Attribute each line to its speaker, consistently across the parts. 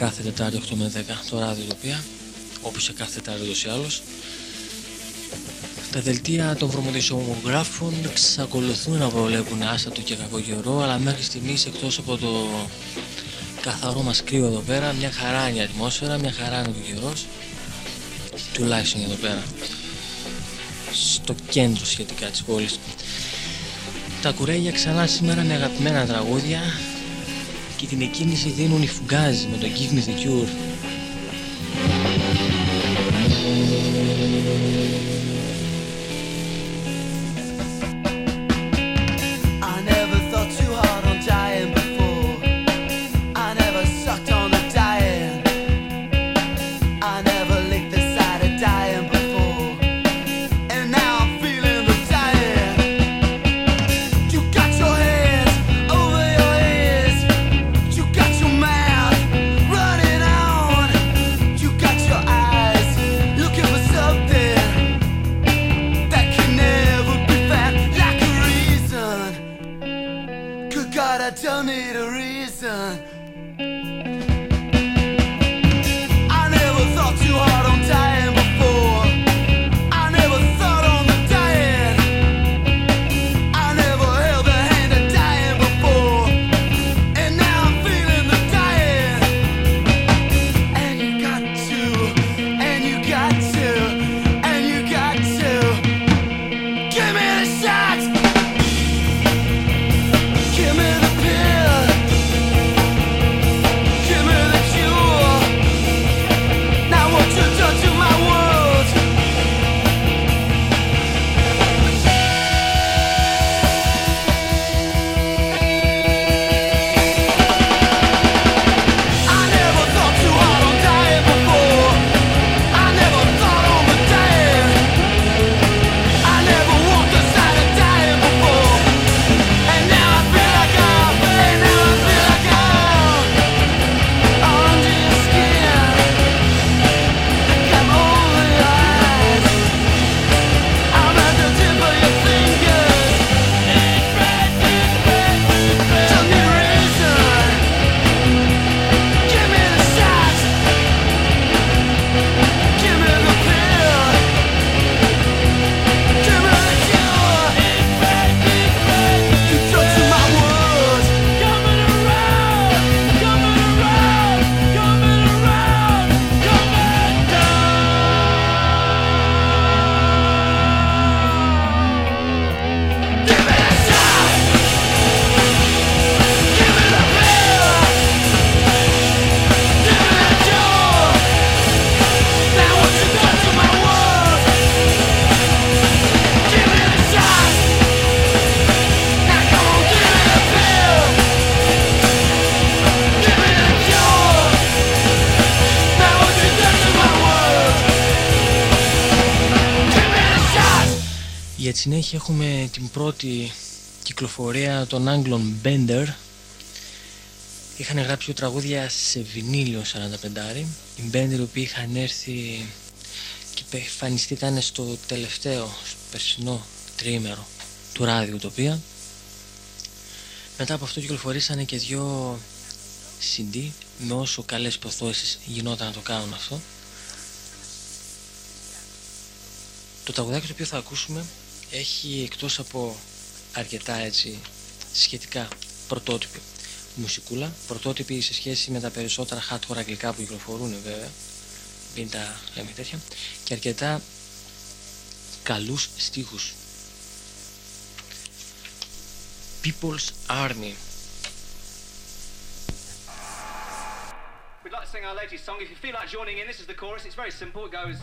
Speaker 1: βάζει στα κουρέλια κάθε Τετάρτη 8 με 10 το ράδιο τοπία όπως σε κάθε Τετάρτη ούτως ή άλλως. Τα δελτία των βρωμοδισιογράφων εξακολουθούν να προβλέπουν άστατο και κακό καιρό αλλά μέχρι στιγμής εκτός από το καθαρό μας κρύο εδώ πέρα μια χαρά είναι η ατμόσφαιρα, μια χαρά είναι ο καιρός τουλάχιστον εδώ πέρα στο κέντρο σχετικά της πόλης. Τα κουρέλια ξανά σήμερα με αγαπημένα τραγούδια και την εκκίνηση δίνουν οι φουγκάζ με το Give Me The Cure συνέχεια έχουμε την πρώτη κυκλοφορία των Anglon Bender. Είχαν γράψει τραγούδια σε βινίλιο 45 οι Bender οι οποίοι είχαν έρθει και εμφανιστεί ήταν στο τελευταίο περσινό τριήμερο του ράδιου τοπία μετά από αυτό κυκλοφορήσανε και δυο CD με όσο καλές προθώσεις γινόταν να το κάνουν αυτό. Το τραγουδάκι το οποίο θα ακούσουμε έχει εκτός από αρκετά έτσι σχετικά πρωτότυπη μουσικούλα, πρωτότυπη σε σχέση με τα περισσότερα hardcore αγγλικά που κυκλοφορούν βέβαια, μην τα λέμε τέτοια, και αρκετά καλούς στίχους. People's Army. We'd like to sing our latest song. If you feel like joining in, this is the chorus. It's very simple. It goes.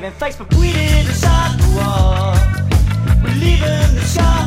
Speaker 2: Saving face, but we didn't start the war. We're leaving the shore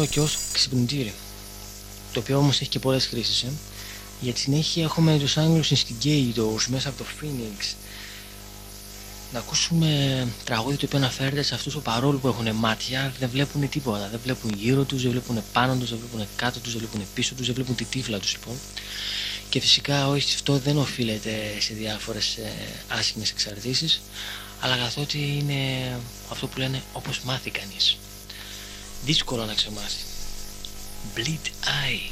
Speaker 3: γνωστό και ως ξυπνητήρι. Το οποίο όμως έχει και πολλές χρήσεις. Ε. Για τη συνέχεια έχουμε τους Άγγλους Instigators μέσα από το Phoenix. Να ακούσουμε τραγούδι το οποίο αναφέρεται σε αυτούς που παρόλο που έχουν μάτια δεν βλέπουν τίποτα. Δεν βλέπουν γύρω τους, δεν βλέπουν πάνω τους, δεν βλέπουν κάτω τους, δεν βλέπουν πίσω τους, δεν βλέπουν τη τύφλα τους λοιπόν. Και φυσικά όχι αυτό δεν οφείλεται σε διάφορες ε, άσχημες εξαρτήσεις αλλά καθότι είναι αυτό που λένε όπως μάθει κανείς δύσκολο να ξεμάθει. Bleed Eye.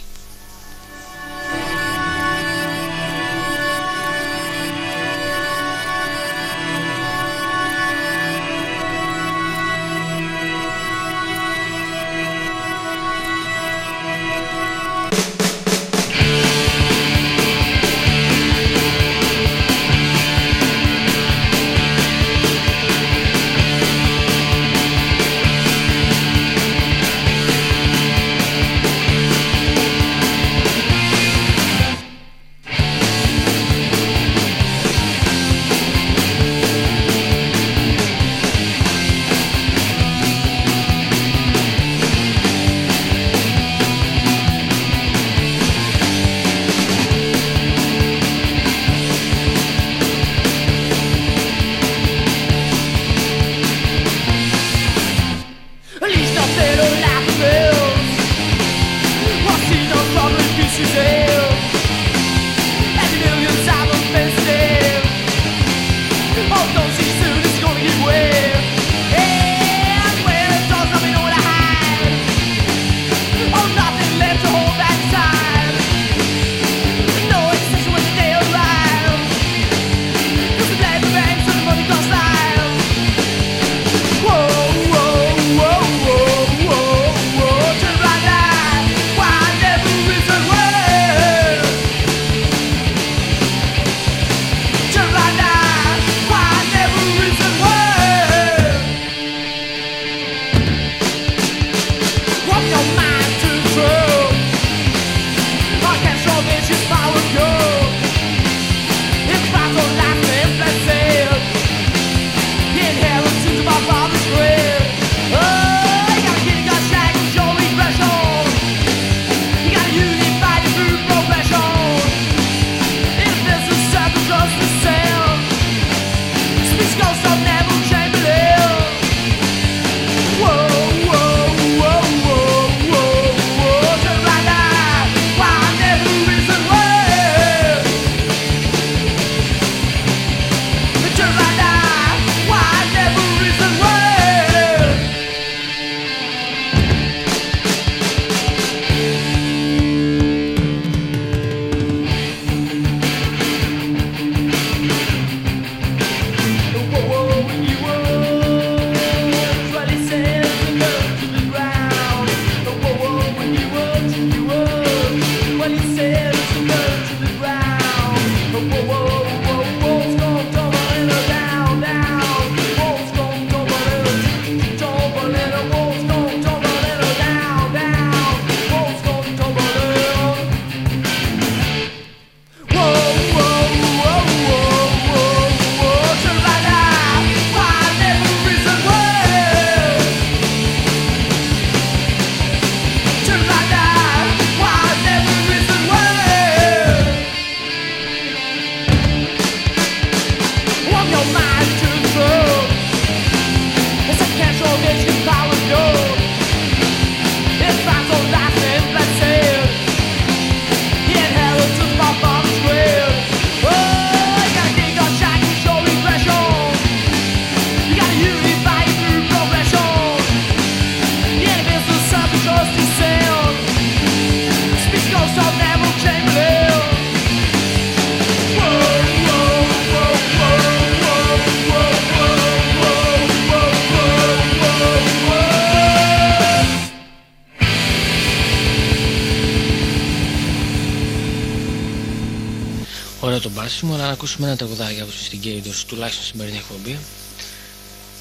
Speaker 4: ακούσουμε ένα τραγουδάκι από τους Instigators, τουλάχιστον στην σημερινή εκπομπή.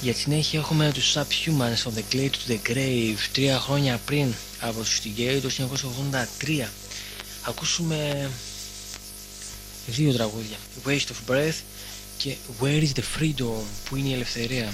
Speaker 4: Για τη συνέχεια έχουμε τους Subhumans from the Clay to the Grave, τρία χρόνια πριν από τους Instigators, 1983. Ακούσουμε δύο τραγούδια, Waste of Breath και Where is the Freedom, που είναι η ελευθερία.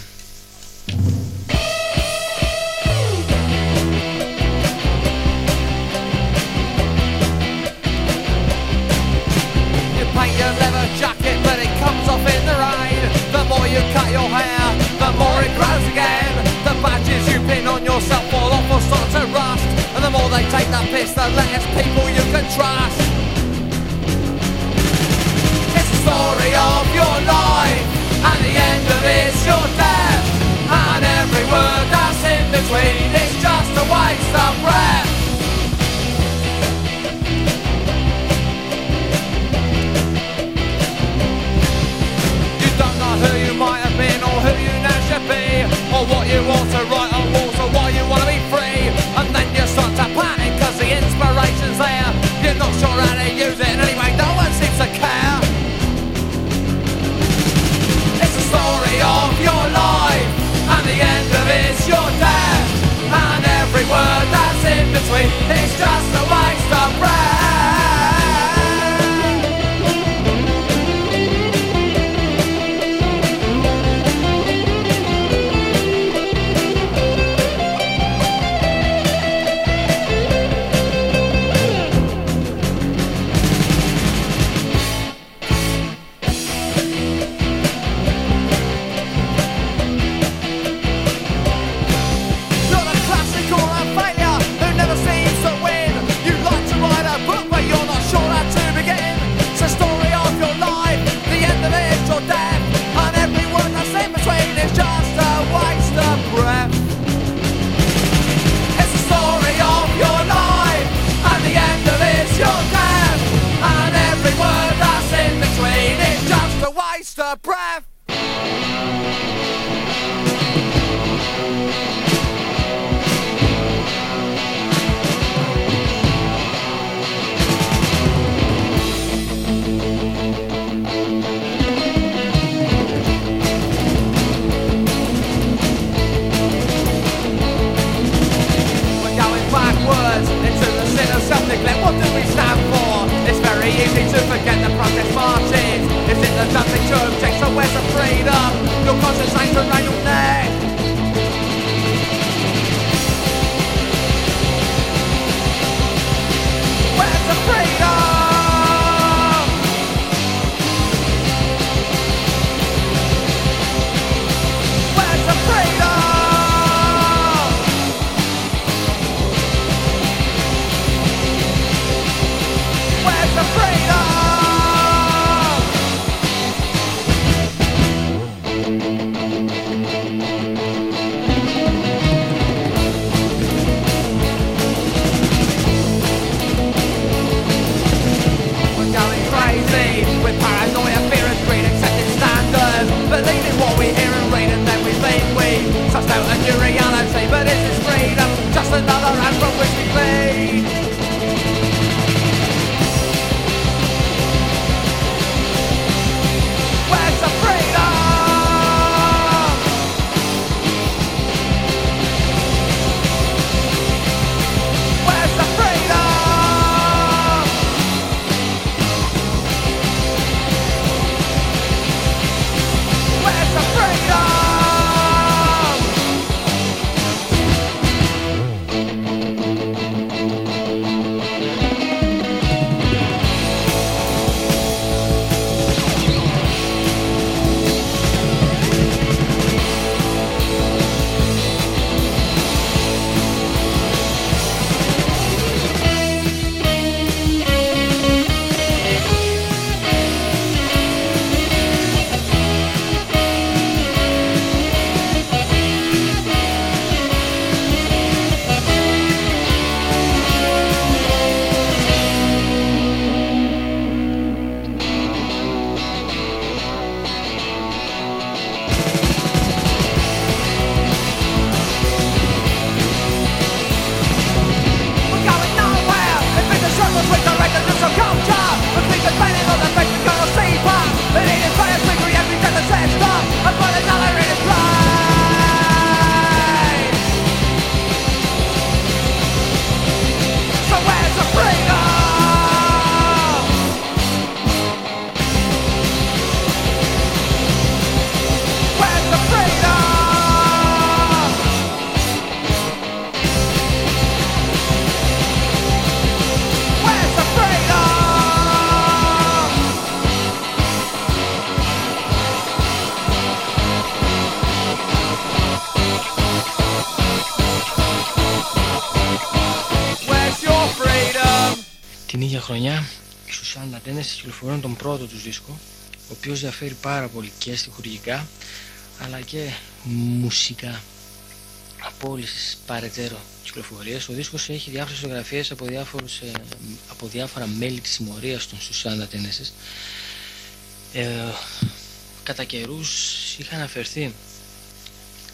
Speaker 4: way. κυκλοφορούν τον πρώτο τους δίσκο ο οποίος διαφέρει πάρα πολύ και στοιχουργικά αλλά και μουσικά από όλες τις παρετέρω κυκλοφορίες. Ο δίσκος έχει διάφορες φωτογραφίες από, διάφορους, ε, από διάφορα μέλη της συμμορίας των Σουσάντα Τενέσης. Ε, κατά καιρούς είχα αναφερθεί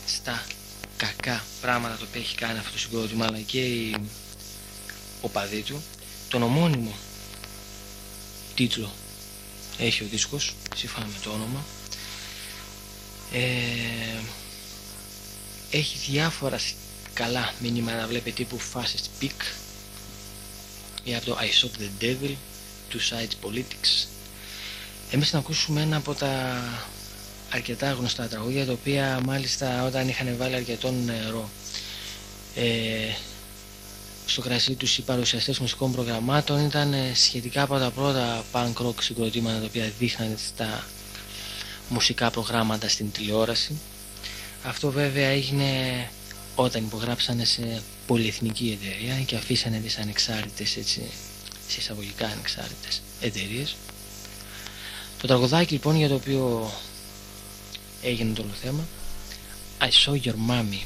Speaker 4: στα κακά πράγματα τα οποία έχει κάνει αυτό το συγκρότημα αλλά και η οπαδή του τον ομώνυμο τίτλο έχει ο δίσκος, σύμφωνα με το όνομα. Ε, έχει διάφορα καλά μηνύματα, βλέπετε τύπου Fascist Peak ή από το I Shop the Devil, Two Sides Politics. Εμείς να ακούσουμε ένα από τα αρκετά γνωστά τραγούδια, τα οποία μάλιστα όταν είχαν βάλει αρκετό νερό ε, στο κρασί τους οι παρουσιαστές μουσικών προγραμμάτων ήταν ε, σχετικά από τα πρώτα punk rock συγκροτήματα τα οποία δείχναν στα μουσικά προγράμματα στην τηλεόραση. Αυτό βέβαια έγινε όταν υπογράψανε σε πολυεθνική εταιρεία και αφήσανε τις ανεξάρτητες έτσι, εισαγωγικά ανεξάρτητες εταιρείες. Το τραγουδάκι λοιπόν για το οποίο έγινε το όλο θέμα I saw your mommy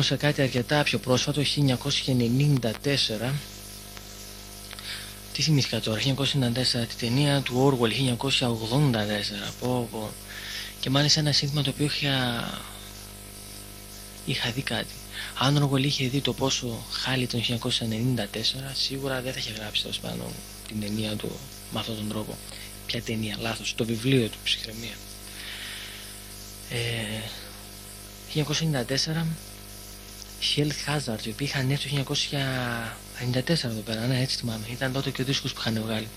Speaker 3: πάμε όμως σε κάτι αρκετά πιο πρόσφατο, 1994. Τι θυμήθηκα τώρα, 1994, τη ταινία του Orwell, 1984. Πω, πω. Και μάλιστα ένα σύνθημα το οποίο είχα, είχα δει κάτι. Αν ο Orwell είχε δει το πόσο χάλι το 1994, σίγουρα δεν θα είχε γράψει τέλος πάντων την ταινία του με αυτόν τον τρόπο. Ποια ταινία, λάθος, το βιβλίο του, ψυχραιμία. Ε, 1994 Health Hazard, οι οποίοι είχαν έρθει το 1994 εδώ πέρα, ναι, έτσι θυμάμαι. Ήταν τότε και ο δίσκος που είχαν βγάλει.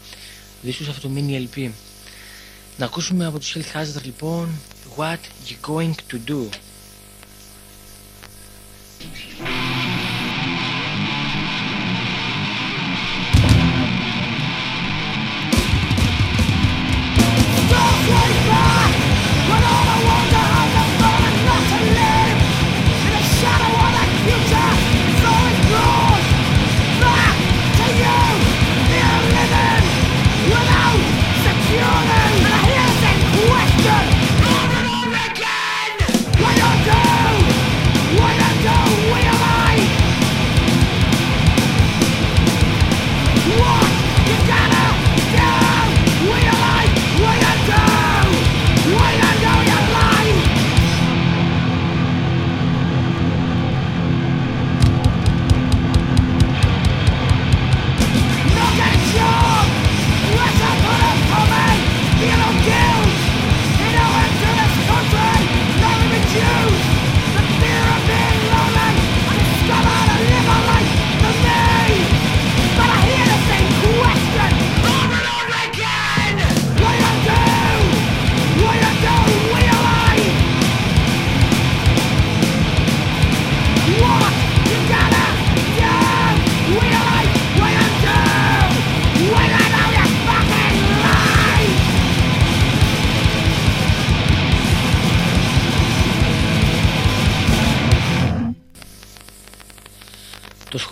Speaker 3: Ο δίσκος αυτό το mini LP. Να ακούσουμε από τους Health Hazard λοιπόν What you going to do.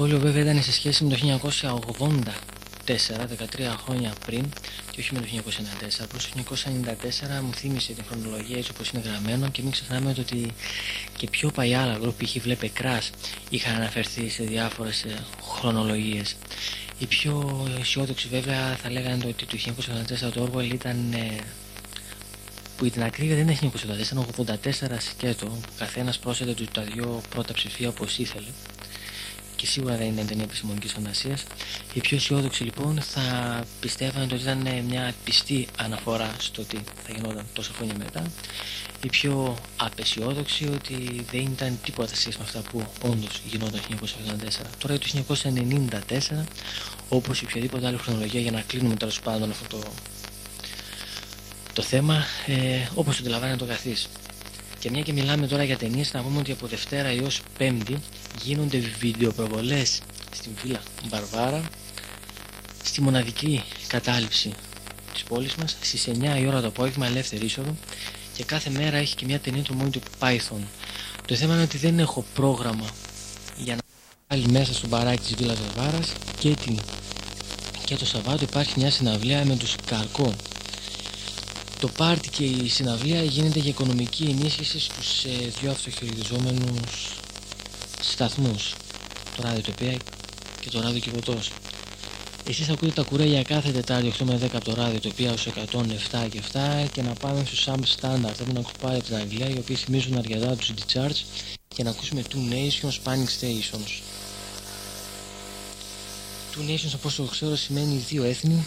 Speaker 3: Σχόλιο βέβαια ήταν σε σχέση με το 1984, 13 χρόνια πριν και όχι με το 1994. Προς το 1994 μου θύμισε την χρονολογία έτσι όπως είναι γραμμένο και μην ξεχνάμε το ότι και πιο παλιά άλλα γκρουπ π.χ. βλέπε κράς είχαν αναφερθεί σε διάφορες ε, χρονολογίες. Οι πιο αισιόδοξοι βέβαια θα λέγανε ότι το 1984 το Orwell ήταν ε, που για την ακρίβεια δεν είναι 1984, ήταν 84 σκέτο που καθένας πρόσθεται του τα δυο πρώτα ψηφία όπως ήθελε και σίγουρα δεν είναι ταινία επιστημονικής φαντασίας. Οι πιο αισιόδοξοι λοιπόν θα πιστεύανε ότι ήταν μια πιστή αναφορά στο τι θα γινόταν τόσα χρόνια μετά. Οι πιο απεσιόδοξοι ότι δεν ήταν τίποτα σχέση με αυτά που όντως γινόταν το 1974. Τώρα για το 1994, όπως η οποιαδήποτε άλλη χρονολογία για να κλείνουμε τέλος πάντων αυτό το, το θέμα, ε, όπως το αντιλαμβάνεται το καθής. Και μια και μιλάμε τώρα για ταινίες, να πούμε ότι από Δευτέρα έως Πέμπτη γίνονται βιντεοπροβολές στην Βίλα Μπαρβάρα στη μοναδική κατάληψη της πόλης μας στις 9 η ώρα το απόγευμα ελεύθερη είσοδο και κάθε μέρα έχει και μια ταινία του Monty Python. Το θέμα είναι ότι δεν έχω πρόγραμμα για να βάλει μέσα στο μπαράκι της Βίλας Βαρβάρας και, την... και το Σαββάτο υπάρχει μια συναυλία με τους Καρκό Το πάρτι και η συναυλία γίνεται για οικονομική ενίσχυση στους ε, δύο αυτοχειριζόμενους σταθμούς, το ράδιο τοπία και το ράδιο Κιβωτός. Εσείς ακούτε τα κουρέλια κάθε Τετάρτη 8 με 10 από το ράδιο τοπία ως 107 και 7 και να πάμε στους Sam Standard, έχουμε να ακούμε από την Αγγλία οι οποίοι θυμίζουν αρκετά τους CD Charts και να ακούσουμε Two Nations Panic Stations. Two Nations όπως το ξέρω σημαίνει δύο έθνη,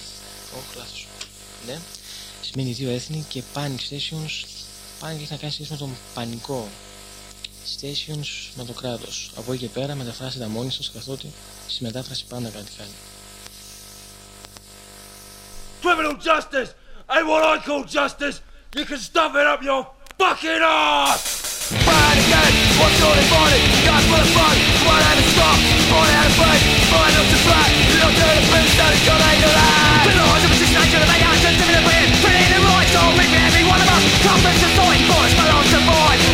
Speaker 3: όχι λάθος, ναι, σημαίνει δύο έθνη και Panic Stations, Panic έχει να κάνει σχέση με τον πανικό Stations με το κράτος. Από εκεί και πέρα μεταφράστε τα μόνοι σας καθότι στη μετάφραση πάντα κάτι κάνει.
Speaker 5: Criminal justice ain't what I call justice. You can stuff it up your fucking ass!
Speaker 4: Fight again, what's all they fighting? Guys full of fun, one out of stop, one out of break, find up to flat, look to the boost, that it's gonna hate the land. The laws of position, I should have made actions to the brain, putting the rights, so make me every one of us, compass the soil, boys, belongs to void.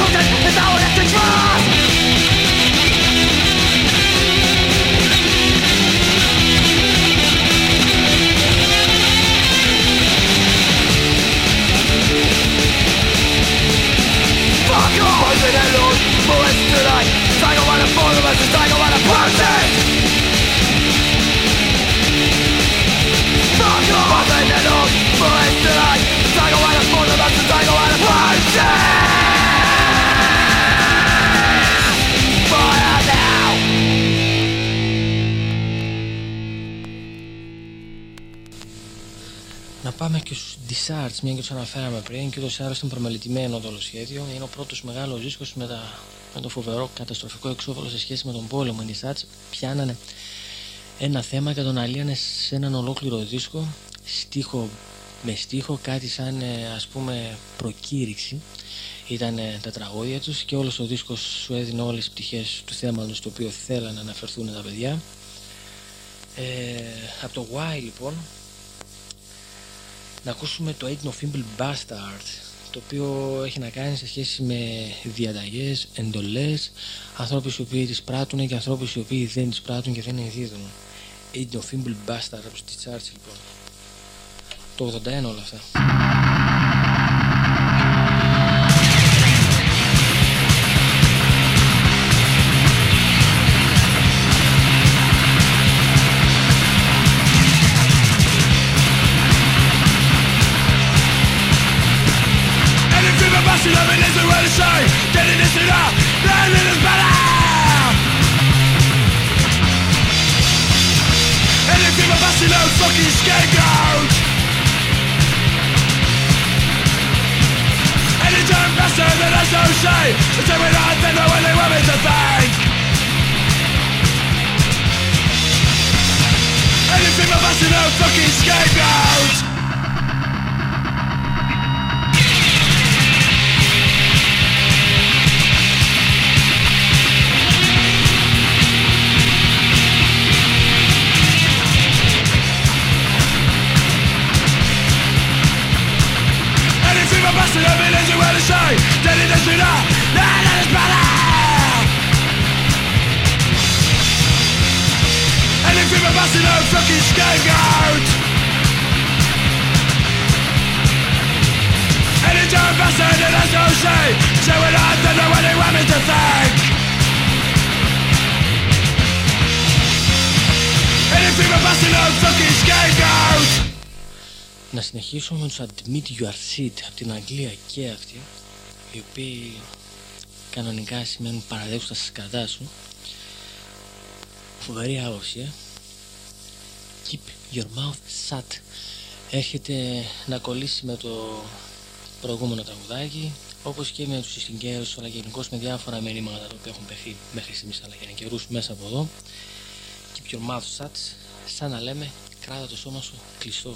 Speaker 4: versus tiger and a person Fuck off! I've been in all for a tiger and a small versus tiger and a person
Speaker 3: Να πάμε και στους Disarts, μια και τους αναφέραμε πριν και ούτως ή άλλως ήταν προμελετημένο το όλο σχέδιο. Είναι ο πρώτος μεγάλος δίσκος με, τα, με το φοβερό καταστροφικό εξώφυλλο σε σχέση με τον πόλεμο. Οι Disarts πιάνανε ένα θέμα και τον αλύανε σε έναν ολόκληρο δίσκο, στίχο με στίχο, κάτι σαν ε, ας πούμε προκήρυξη. Ήταν ε, τα τραγούδια τους και όλος ο δίσκος σου έδινε όλες τις πτυχές του θέματος το οποίο θέλανε να αναφερθούν τα παιδιά. Ε, από το Why λοιπόν να ακούσουμε το Ain't No Fimble Bastard το οποίο έχει να κάνει σε σχέση με διαταγές, εντολές ανθρώπους οι οποίοι τις πράττουν και ανθρώπους οι οποίοι δεν τις πράττουν και δεν ενδίδουν Ain't No Fimble Bastard από τις Charts λοιπόν. Το 81 όλα αυτά συνεχίσουμε με τους Admit Your Seat από την Αγγλία και αυτοί οι οποίοι κανονικά σημαίνουν παραδέχους τα σκατά σου φοβερή άγωση ε; Keep your mouth shut. Έρχεται να κολλήσει με το προηγούμενο τραγουδάκι όπως και με τους συγκαίρους αλλά και γενικώς με διάφορα μηνύματα τα οποία έχουν παιχθεί μέχρι στιγμής αλλά και να καιρούς μέσα από εδώ. Keep your mouth shut σαν να λέμε κράτα το σώμα σου κλειστό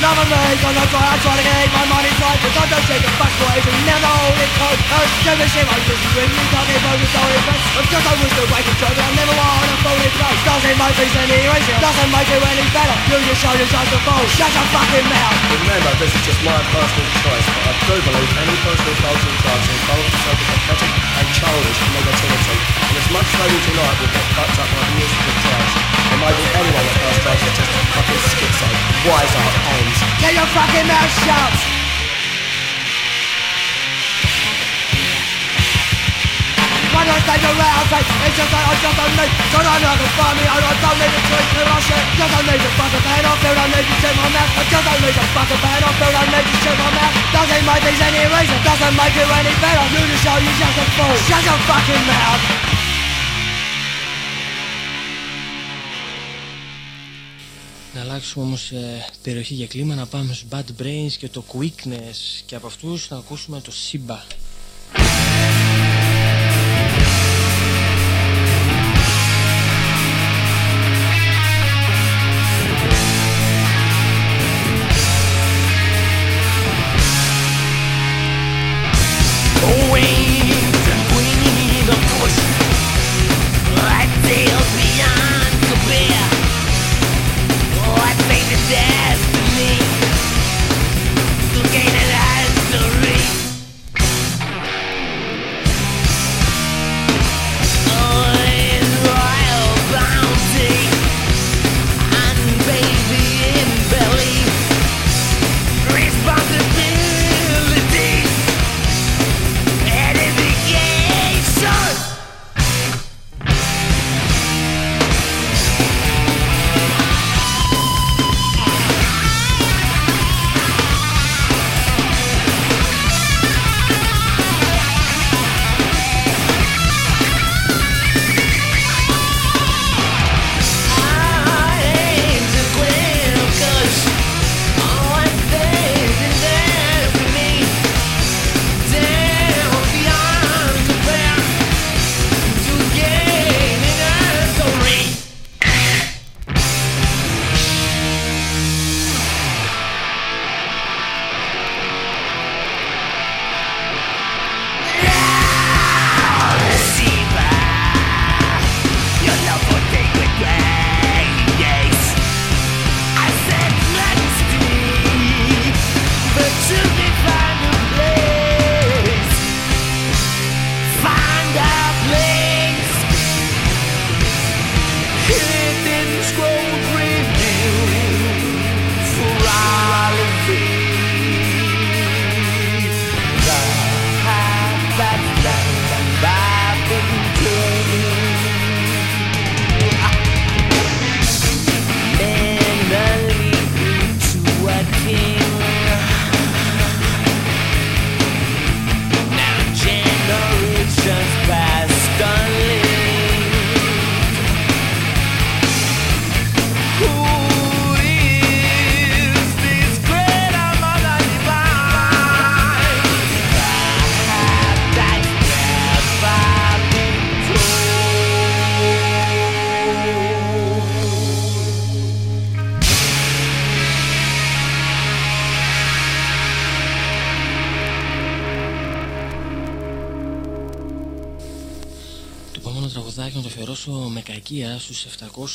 Speaker 3: Love of me, cause I try, I try to keep my money tight But I don't take a back ways and never hold it close Oh, give me shit, I'm just when you talk about the story face I'm just I wish to wake and but I never want to in place Doesn't make things any easier, doesn't make it any better You just show yourself the fool, shut your fucking mouth
Speaker 6: Remember, this is just my personal choice, but I do believe any personal goals and drugs involve with pathetic and childish negativity. And as much as they will tonight will get fucked up by the use of drugs. There may be anyone that does drugs that's just fucking schizo. Wise up ends.
Speaker 3: Get your fucking mouth shut! Don't I stay around? Say, it's just that I just don't need So I know to find me, I don't need to drink the rush Just don't need to fuck a band, I feel I need to shit my mouth. I just don't need to fuck a band, I feel I need to shit my mouth. Doesn't make things any reason, doesn't make it any better. You to show you just a fool, shut your fucking mouth
Speaker 7: Να αλλάξουμε όμως ε, περιοχή και κλίμα, να πάμε στους Bad Brains και το Quickness και από αυτούς να ακούσουμε το Simba.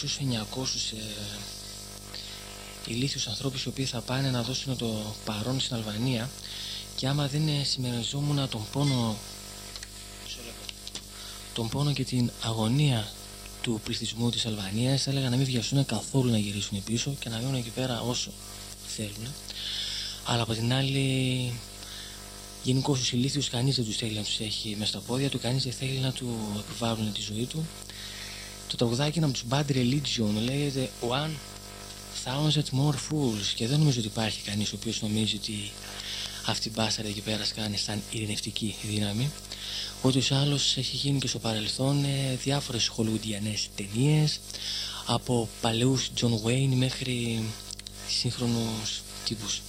Speaker 7: 800-900 ε, ηλίθιους ανθρώπους οι οποίοι θα πάνε να δώσουν το παρόν στην Αλβανία. Και άμα δεν ε, συμμεριζόμουν τον πόνο τον πόνο και την αγωνία του πληθυσμού της Αλβανίας έλεγα να μην βιαστούν καθόλου να γυρίσουν πίσω και να μείνουν εκεί πέρα όσο θέλουν. Αλλά από την άλλη γενικώς τους ηλίθιους κανείς δεν τους θέλει να τους έχει μέσα στα πόδια του κανείς δεν θέλει να του επιβάλλουν τη ζωή του. Το τραγουδάκι είναι από τους Bad Religion, λέγεται One Thousand More Fools και δεν νομίζω ότι υπάρχει κανείς ο οποίος νομίζει ότι αυτή η μπάσταρη εκεί πέρα κάνει σαν ειρηνευτική δύναμη. Ούτως ή άλλως έχει γίνει και στο παρελθόν ε, διάφορες χολουντιανέ ταινίες από παλαιούς John Wayne μέχρι σύγχρονους τύπους.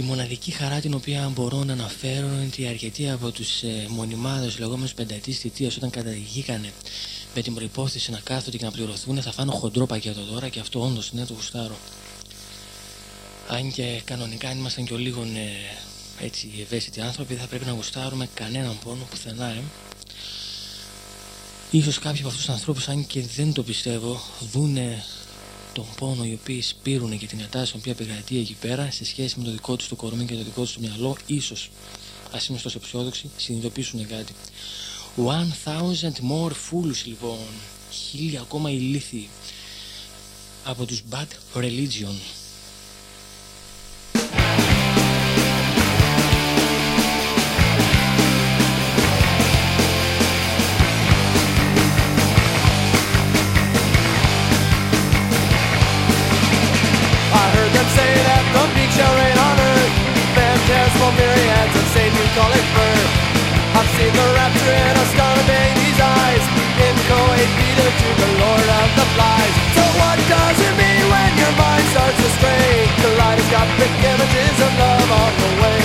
Speaker 7: Η μοναδική χαρά την οποία μπορώ να αναφέρω είναι ότι αρκετοί από τους ε, μονιμάδες λεγόμενους πενταετής θητείας όταν καταδικήκανε με την προϋπόθεση να κάθονται και να πληρωθούν θα φάνω χοντρό πακέτο τώρα και αυτό όντως είναι το γουστάρω.
Speaker 3: Αν και κανονικά αν ήμασταν και ο λίγο ε, έτσι ευαίσθητοι άνθρωποι δεν θα πρέπει να γουστάρουμε κανέναν πόνο πουθενά ε. Ίσως κάποιοι από αυτούς τους ανθρώπους αν και δεν το πιστεύω δούνε τον πόνο οι οποίοι σπείρουν και την ατάση που επικρατεί εκεί πέρα σε σχέση με το δικό τους το κορμί και το δικό τους το μυαλό ίσως ας είναι τόσο αισιόδοξοι συνειδητοποιήσουν κάτι. One thousand more fools λοιπόν χίλια ακόμα ηλίθιοι από τους Bad Religion
Speaker 8: The Flies. So what does it mean when your mind starts to stray? Kaleidoscopic images of love on the way.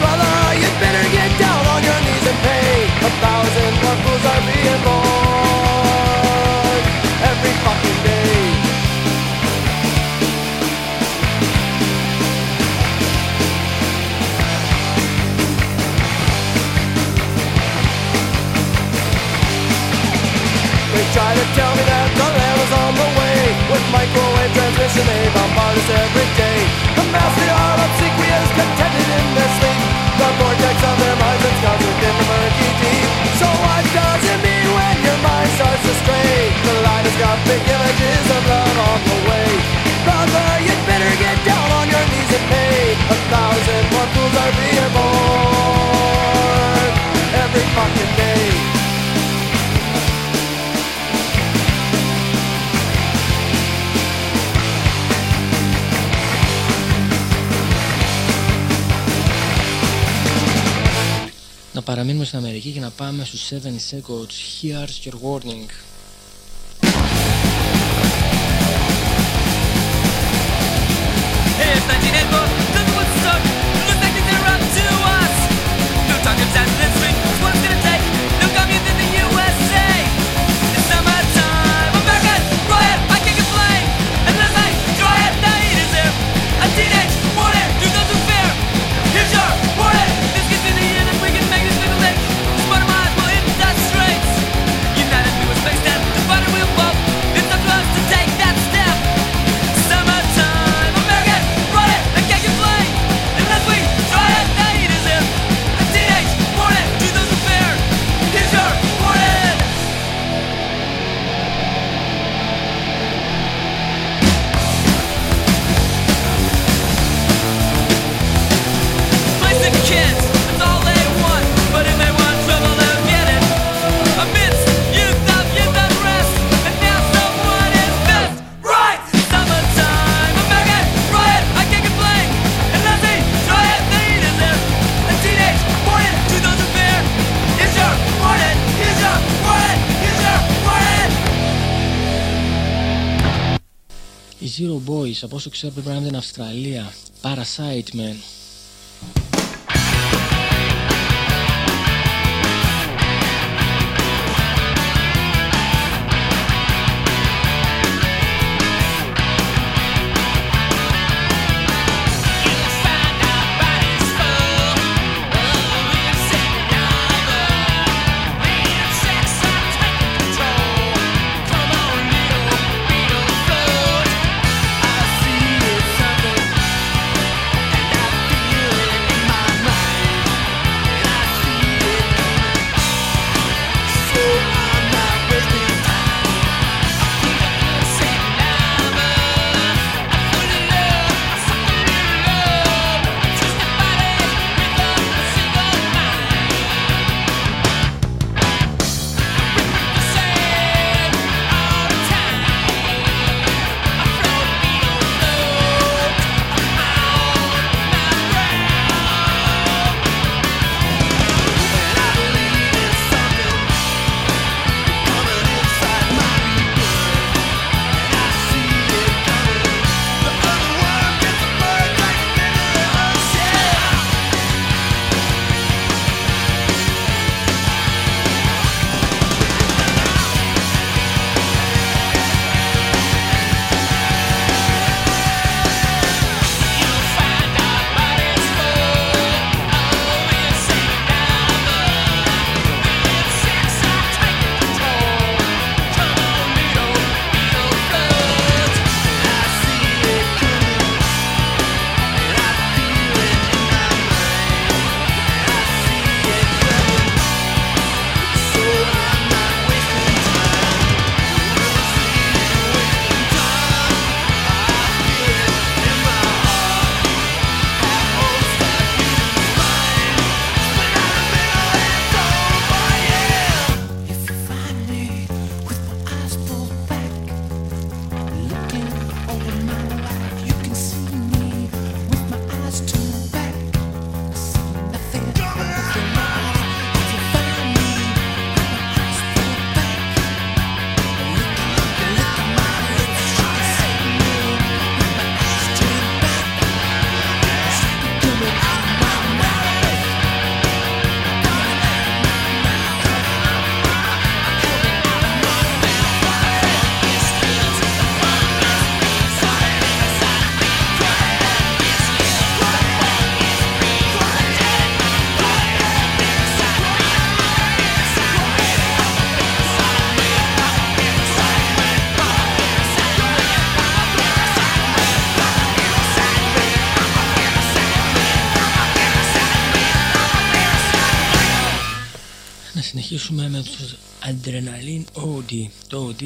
Speaker 8: Brother, you better get down on your knees and pay. A thousand more fools are being born With microwave transmission they bombard us every day. The mass they are obsequious, contented in their sleep The vortex of their minds ensconced within the murky deep. So what does it mean when your mind starts to stray? The Kaleidoscopic images of love on the way. Brother, you'd better get down on your knees and pay A thousand more fools are being born Every fucking day
Speaker 3: παραμείνουμε στην Αμερική και να πάμε στους 7 seconds. Here's your warning Boys από όσο ξέρω πρέπει να είναι την Αυστραλία. Parasite Man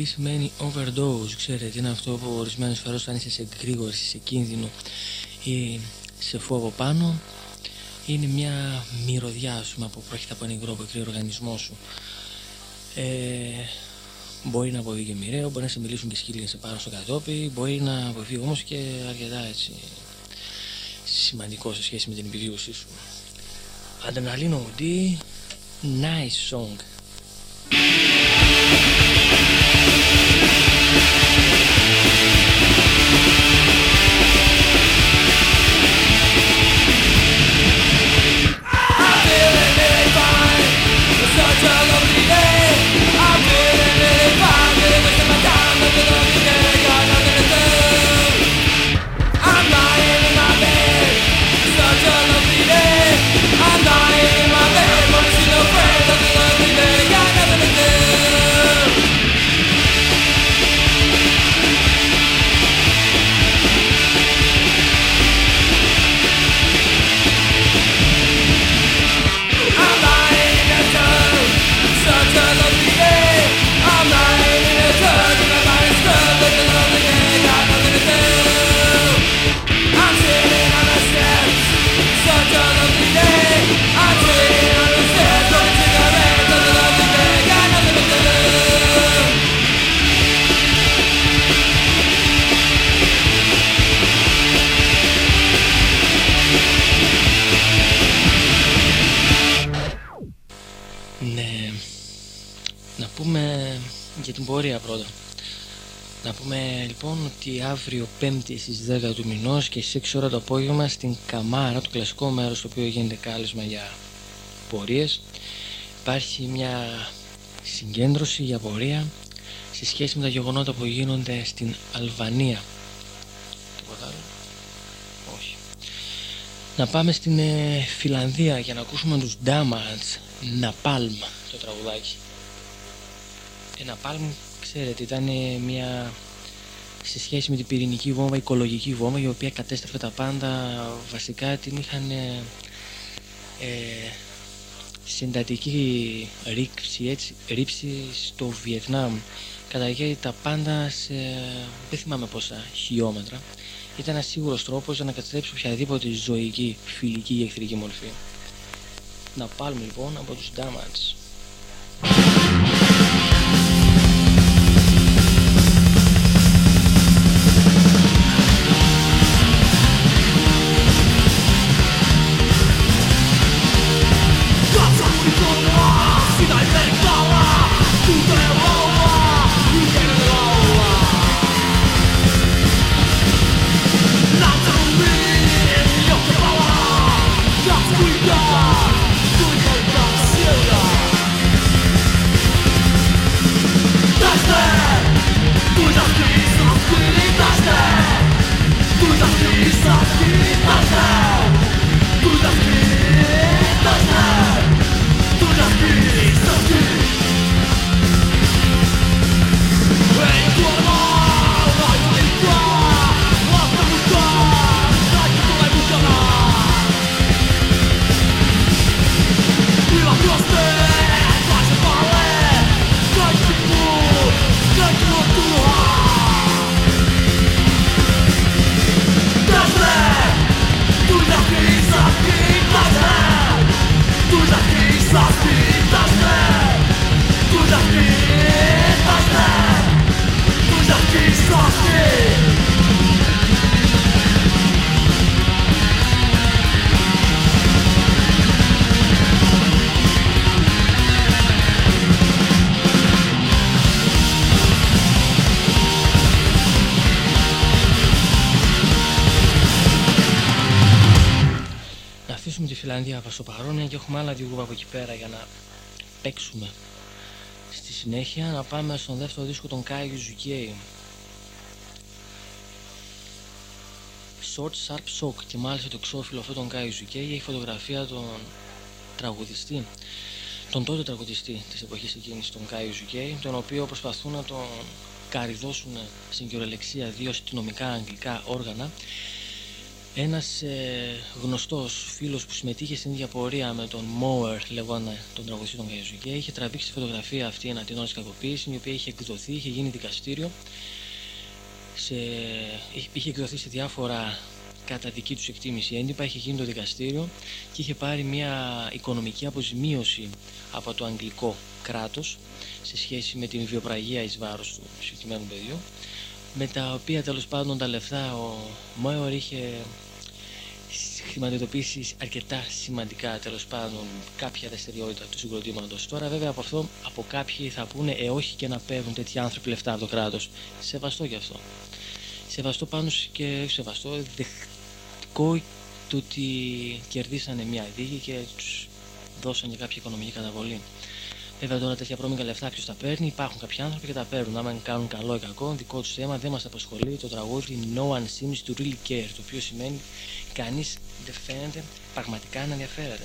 Speaker 3: σημαίνει overdose. Ξέρετε, είναι αυτό που ορισμένες φορές όταν είσαι σε γρήγορση, σε κίνδυνο ή σε φόβο πάνω, είναι μια μυρωδιά ας πούμε, που πρόκειται από ένα υγρό που εκρύει ο οργανισμό σου. Ε, μπορεί να αποβεί και μοιραίο, μπορεί να σε μιλήσουν και σκύλοι σε πάρω στο κατόπι, μπορεί να αποβεί όμως και αρκετά έτσι σημαντικό σε σχέση με την επιβίωσή σου. Adrenaline OD, nice song. Πούμε λοιπόν ότι αύριο 5η στις 10 του μηνός και στις 6 ώρα το απόγευμα στην Καμάρα, το κλασικό μέρος στο οποίο γίνεται κάλεσμα για πορείες, υπάρχει μια συγκέντρωση για πορεία σε σχέση με τα γεγονότα που γίνονται στην Αλβανία. Τίποτα άλλο. Όχι. Να πάμε στην ε, Φιλανδία για να ακούσουμε τους Damage Napalm το τραγουδάκι. Ε, Napalm, ξέρετε, ήταν ε, μια σε σχέση με την πυρηνική βόμβα, οικολογική βόμβα η οποία κατέστρεφε τα πάντα βασικά την είχαν ε, ε, συντατική ρήξη, έτσι, ρήψη στο Βιετνάμ. Καταργεί τα πάντα σε δεν θυμάμαι πόσα χιλιόμετρα. Ήταν ένας σίγουρος τρόπος για να καταστρέψει οποιαδήποτε ζωική, φιλική ή εχθρική μορφή. Να πάρουμε λοιπόν από τους Damage πέρα για να παίξουμε. Στη συνέχεια να πάμε στον δεύτερο δίσκο των Kai Zuki. Short Sharp Shock και μάλιστα το εξώφυλλο αυτό των Kai Zuki έχει φωτογραφία των τραγουδιστή τον τότε τραγουδιστή της εποχής εκείνης τον Kai Zuki τον οποίο προσπαθούν να τον καριδώσουν στην κυριολεξία δύο αστυνομικά αγγλικά όργανα Ένας ε, γνωστός φίλος που συμμετείχε στην ίδια πορεία με τον Mower, λεγόταν τον τραγουδιστή των Καϊζουκέ, είχε τραβήξει τη φωτογραφία αυτή εναντίον της κακοποίησης, η οποία είχε εκδοθεί, είχε γίνει δικαστήριο, σε, είχε- είχε εκδοθεί σε διάφορα κατά δική τους εκτίμηση έντυπα, είχε γίνει το δικαστήριο και είχε πάρει μια οικονομική αποζημίωση από το αγγλικό κράτος σε σχέση με την βιοπραγία εις βάρος του συγκεκριμένου παιδιού με τα οποία τέλος πάντων τα λεφτά ο Μόιορ είχε χρηματοδοτήσεις αρκετά σημαντικά τέλος πάντων κάποια δραστηριότητα του συγκροτήματος. Τώρα βέβαια από αυτό από κάποιοι θα πούνε ε όχι και να παίρνουν τέτοιοι άνθρωποι λεφτά από το κράτος. Σεβαστό γι' αυτό. Σεβαστό πάνω σ- και σεβαστό δεχτικό το ότι κερδίσανε μια δίκη και τους δώσαν και κάποια οικονομική καταβολή. Βέβαια τώρα τέτοια βρώμικα λεφτά ποιος τα παίρνει, υπάρχουν κάποιοι άνθρωποι και τα παίρνουν. Άμα κάνουν καλό ή κακό, δικό τους θέμα δεν μας απασχολεί το τραγούδι No one seems to really care. Το οποίο σημαίνει κανείς δεν φαίνεται πραγματικά να ενδιαφέρεται.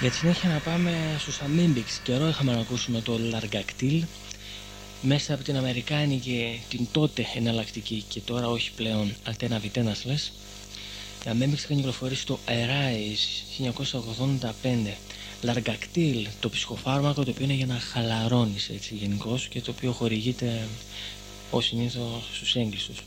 Speaker 3: Για τη συνέχεια να πάμε στους Αμίμπιξ. Καιρό είχαμε να ακούσουμε το Λαργακτήλ μέσα από την Αμερικάνικη την τότε εναλλακτική και τώρα όχι πλέον Αλτένα Βιτένας λες. Η Αμίμπιξ είχαν κυκλοφορήσει το Arise 1985. Λαργακτήλ, το ψυχοφάρμακο το οποίο είναι για να χαλαρώνεις έτσι γενικώς και το οποίο χορηγείται ως συνήθως στους έγκλειστους.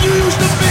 Speaker 9: Use the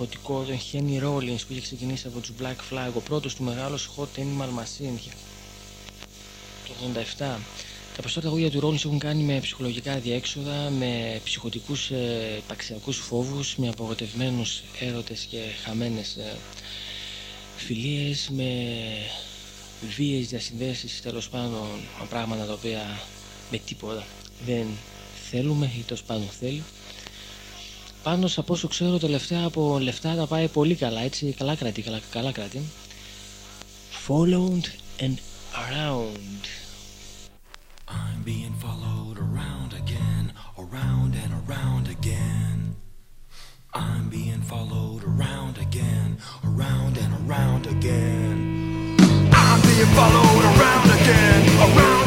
Speaker 3: χοντικό τον Χένι που είχε ξεκινήσει από τους Black Flag, ο πρώτος του μεγάλος Hot Animal Machine το 87. Τα περισσότερα αγούγια του Ρόλινς έχουν κάνει με ψυχολογικά διέξοδα, με ψυχοτικούς ε, φόβου, φόβους, με απογοητευμένους έρωτες και χαμένες ε, φιλίες, με βίε διασυνδέσεις τέλος πάντων, με πράγματα τα οποία με τίποτα δεν θέλουμε ή τόσο πάντων θέλει. Πάντως από όσο ξέρω τελευταία από λεφτά τα πάει πολύ καλά, έτσι, καλά κρατή καλά, καλά κρατή. Followed and around.
Speaker 10: I'm being followed around again, around and around again. I'm being followed around again, around and around again.
Speaker 8: I'm being followed around again, around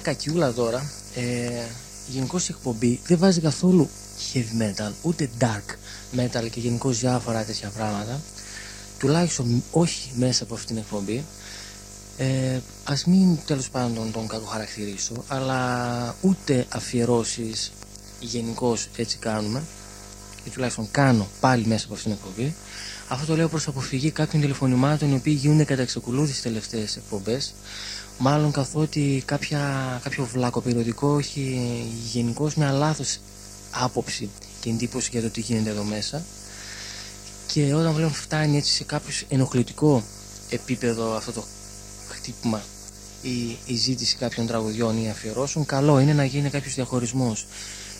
Speaker 3: κακιούλα τώρα. Ε, γενικώς η εκπομπή δεν βάζει καθόλου heavy metal, ούτε dark metal και γενικώς διάφορα τέτοια πράγματα. Τουλάχιστον όχι μέσα από αυτήν την εκπομπή. Ε, ας μην τέλος πάντων τον, τον κακοχαρακτηρίσω, αλλά ούτε αφιερώσεις γενικώς έτσι κάνουμε ή τουλάχιστον κάνω πάλι μέσα από αυτήν την εκπομπή. Αυτό το λέω προς αποφυγή κάποιων τηλεφωνημάτων οι οποίοι γίνονται κατά εξακολούθηση στις τελευταίες εκπομπές. Μάλλον καθότι κάποια, κάποιο βλακοπεριοδικό έχει γενικώ μια λάθος άποψη και εντύπωση για το τι γίνεται εδώ μέσα. Και όταν βλέπουμε φτάνει έτσι σε κάποιο ενοχλητικό επίπεδο αυτό το χτύπημα ή η ζήτηση κάποιων τραγουδιών ή αφιερώσεων, καλό είναι να γίνει κάποιος διαχωρισμός.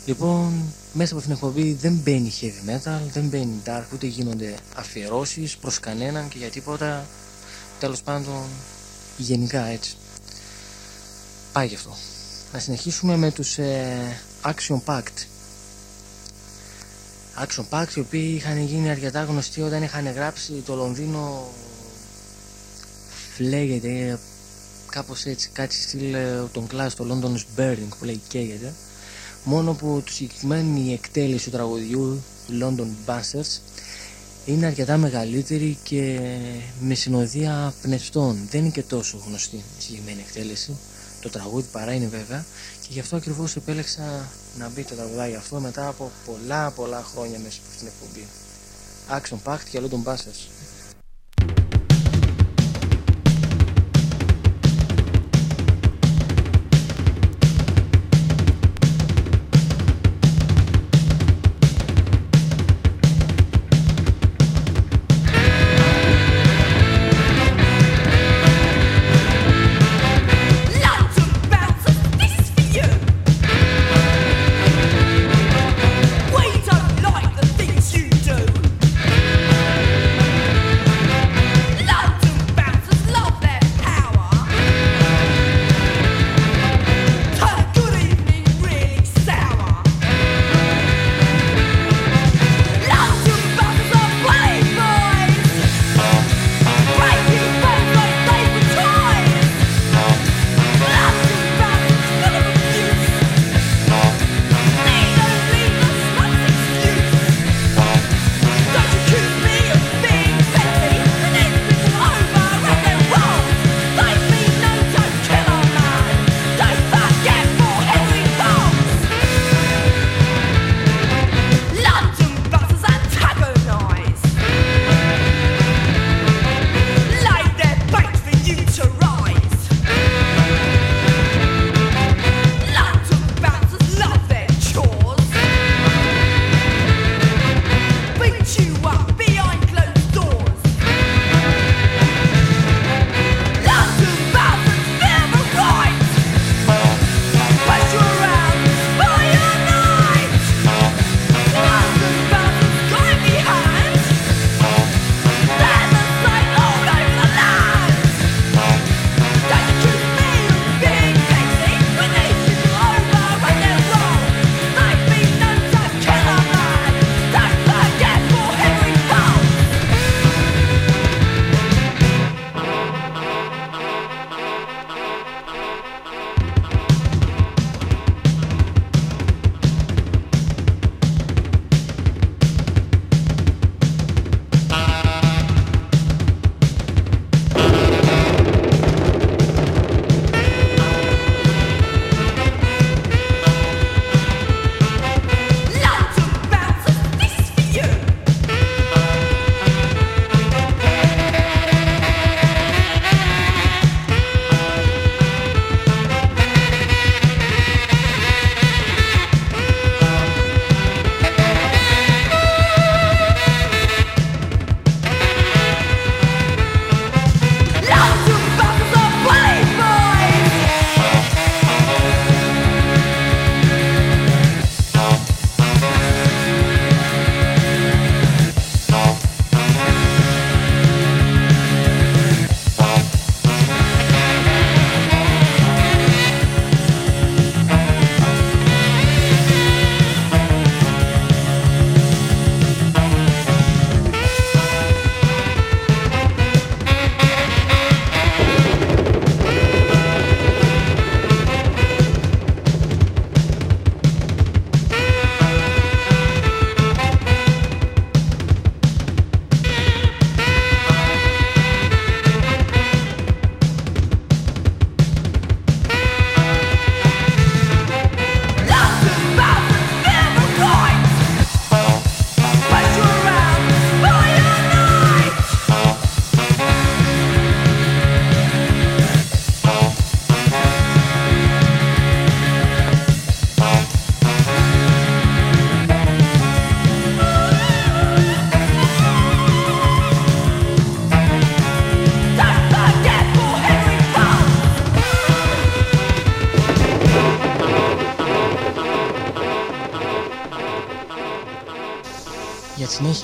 Speaker 3: Λοιπόν, μέσα από αυτήν την εκπομπή δεν μπαίνει heavy metal, δεν μπαίνει dark, ούτε γίνονται αφιερώσεις προς κανέναν και για τίποτα, τέλος πάντων, γενικά έτσι. Πάει γι' αυτό. Να συνεχίσουμε με τους ε, Action Pact. Action Pact, οι οποίοι είχαν γίνει αρκετά γνωστοί όταν είχαν γράψει το Λονδίνο φλέγεται κάπως έτσι, κάτι στυλ ε, τον κλάσ, το London's Burning που λέει καίγεται μόνο που τη συγκεκριμένη εκτέλεση του τραγουδιού του London Bastards είναι αρκετά μεγαλύτερη και με συνοδεία πνευστών. Δεν είναι και τόσο γνωστή η συγκεκριμένη εκτέλεση. Το τραγούδι παρά είναι βέβαια και γι' αυτό ακριβώς επέλεξα να μπει το τραγουδάκι αυτό μετά από πολλά πολλά χρόνια μέσα από αυτήν την εκπομπή. Action Pact και London Bastards.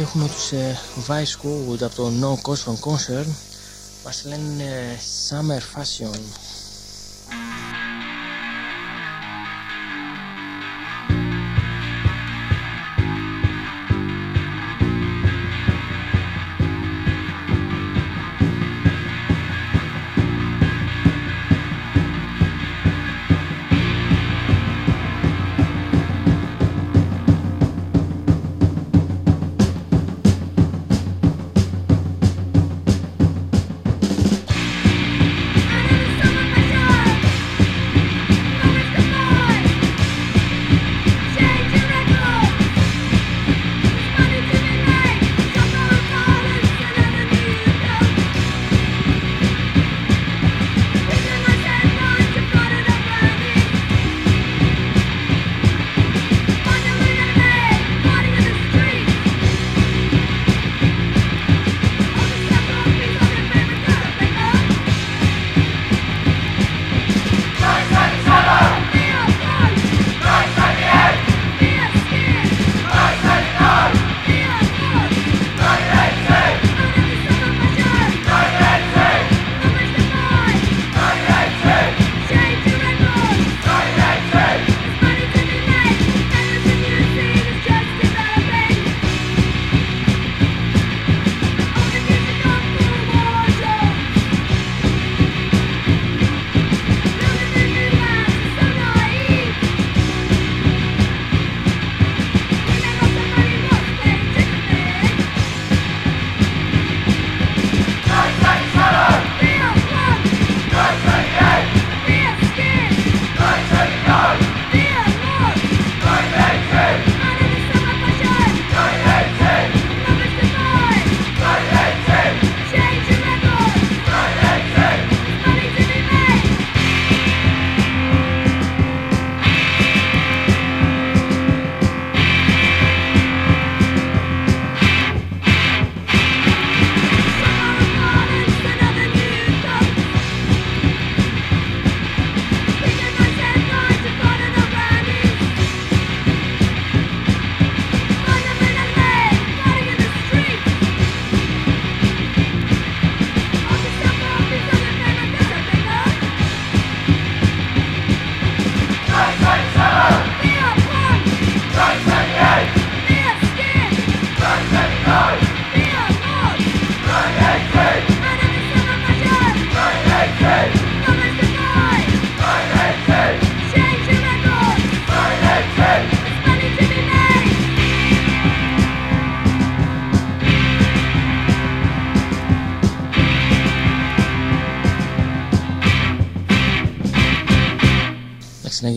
Speaker 11: Έχουμε τους ε, Vice Code από το No Cost from Concert. Μας λένε ε, Summer Fashion.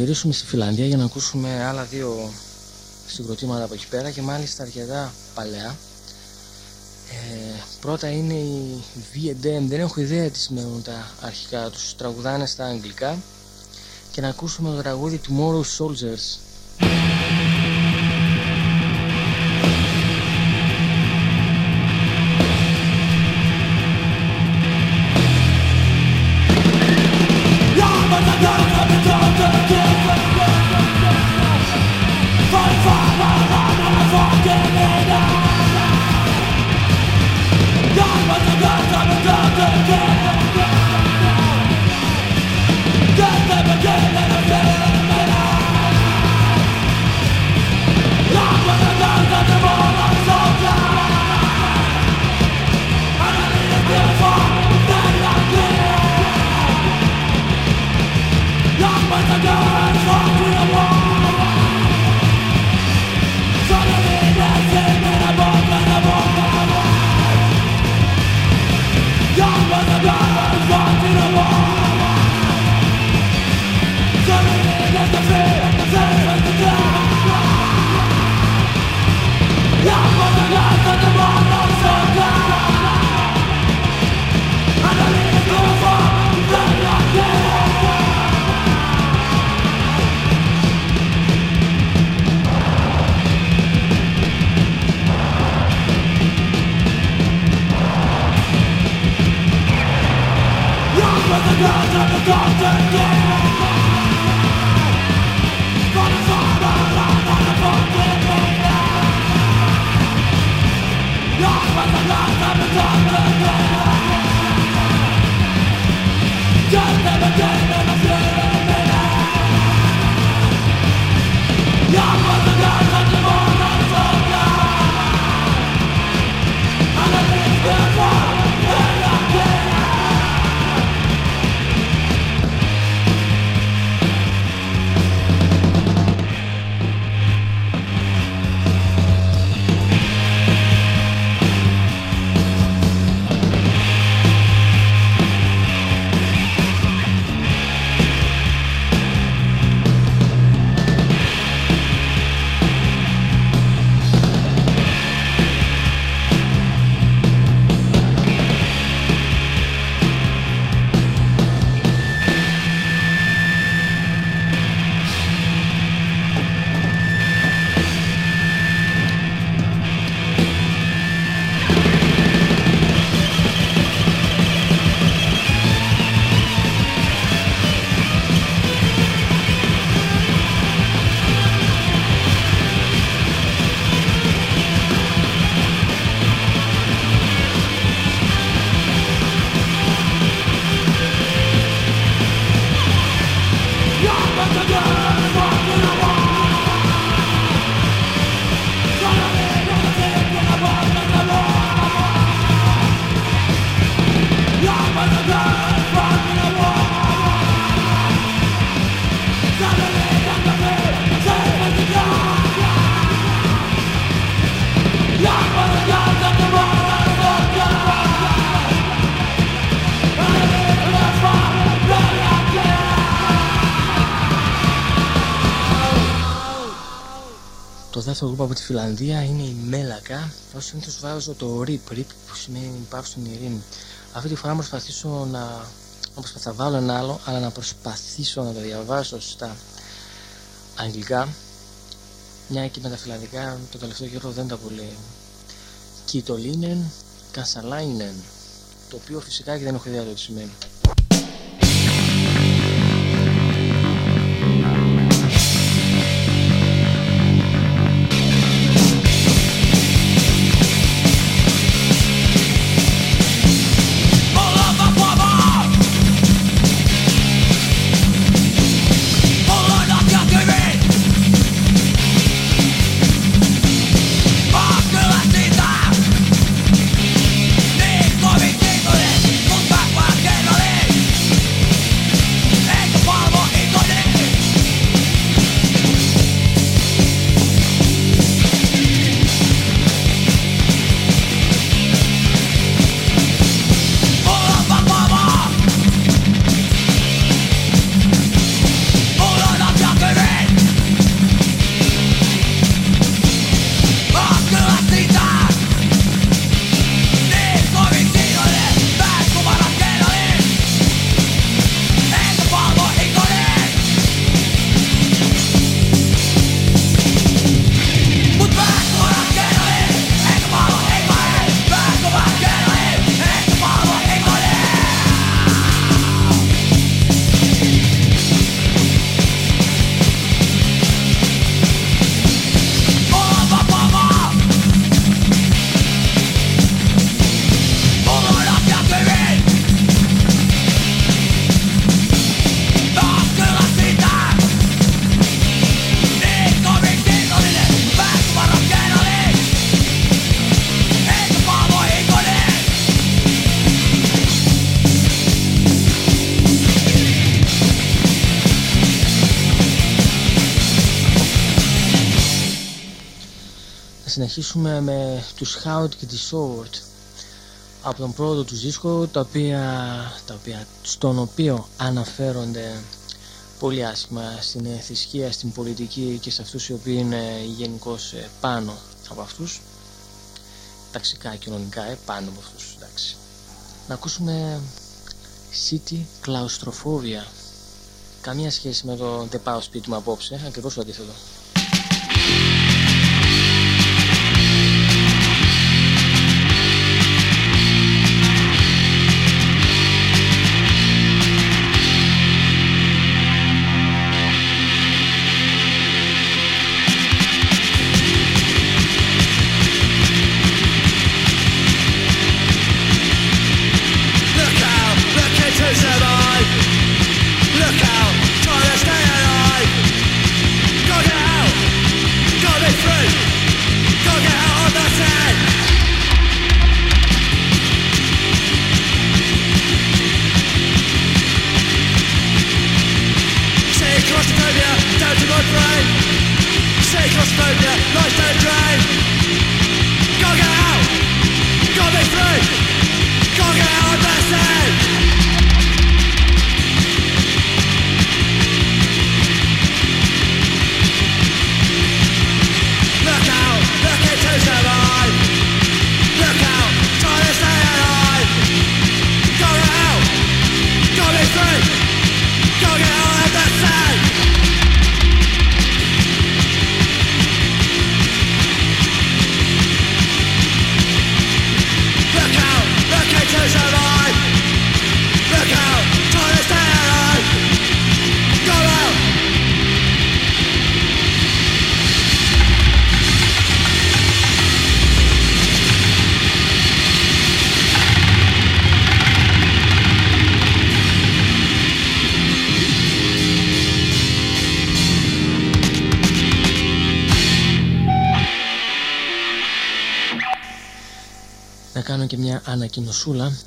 Speaker 11: Γυρίσουμε στη Φιλανδία για να ακούσουμε άλλα δύο συγκροτήματα από εκεί πέρα και μάλιστα αρκετά παλαιά. Ε, πρώτα είναι η V&M, δεν έχω ιδέα τι σημαίνουν τα αρχικά τους, τραγουδάνε στα αγγλικά και να ακούσουμε το τραγούδι Tomorrow Soldiers.
Speaker 12: Don't ever go
Speaker 3: Το δεύτερο γκρουπ από τη Φιλανδία είναι η Μέλακα. Ω συνήθως βάζω το RIP, RIP που σημαίνει πάυση στην ειρήνη. Αυτή τη φορά να προσπαθήσω να. Όπως θα βάλω ένα άλλο, αλλά να προσπαθήσω να το διαβάσω στα αγγλικά. Μια και με τα φιλανδικά το τελευταίο καιρό δεν τα πολύ. Κιτολίνεν, Κασαλάινεν. Το οποίο φυσικά και δεν έχω ιδέα το τι σημαίνει. Συνεχίσουμε με τους Hout και τη Sword. Από τον πρώτο τους δίσκο τα οποία, τα οποία, στον οποίο αναφέρονται πολύ άσχημα στην θρησκεία, στην πολιτική και σε αυτούς οι οποίοι είναι γενικώς πάνω από αυτούς. Ταξικά κοινωνικά ε, πάνω από αυτούς εντάξει. να ακούσουμε City Claustrophobia. Καμία σχέση με το δεν πάω σπίτι μου απόψε ακριβώς το αντίθετο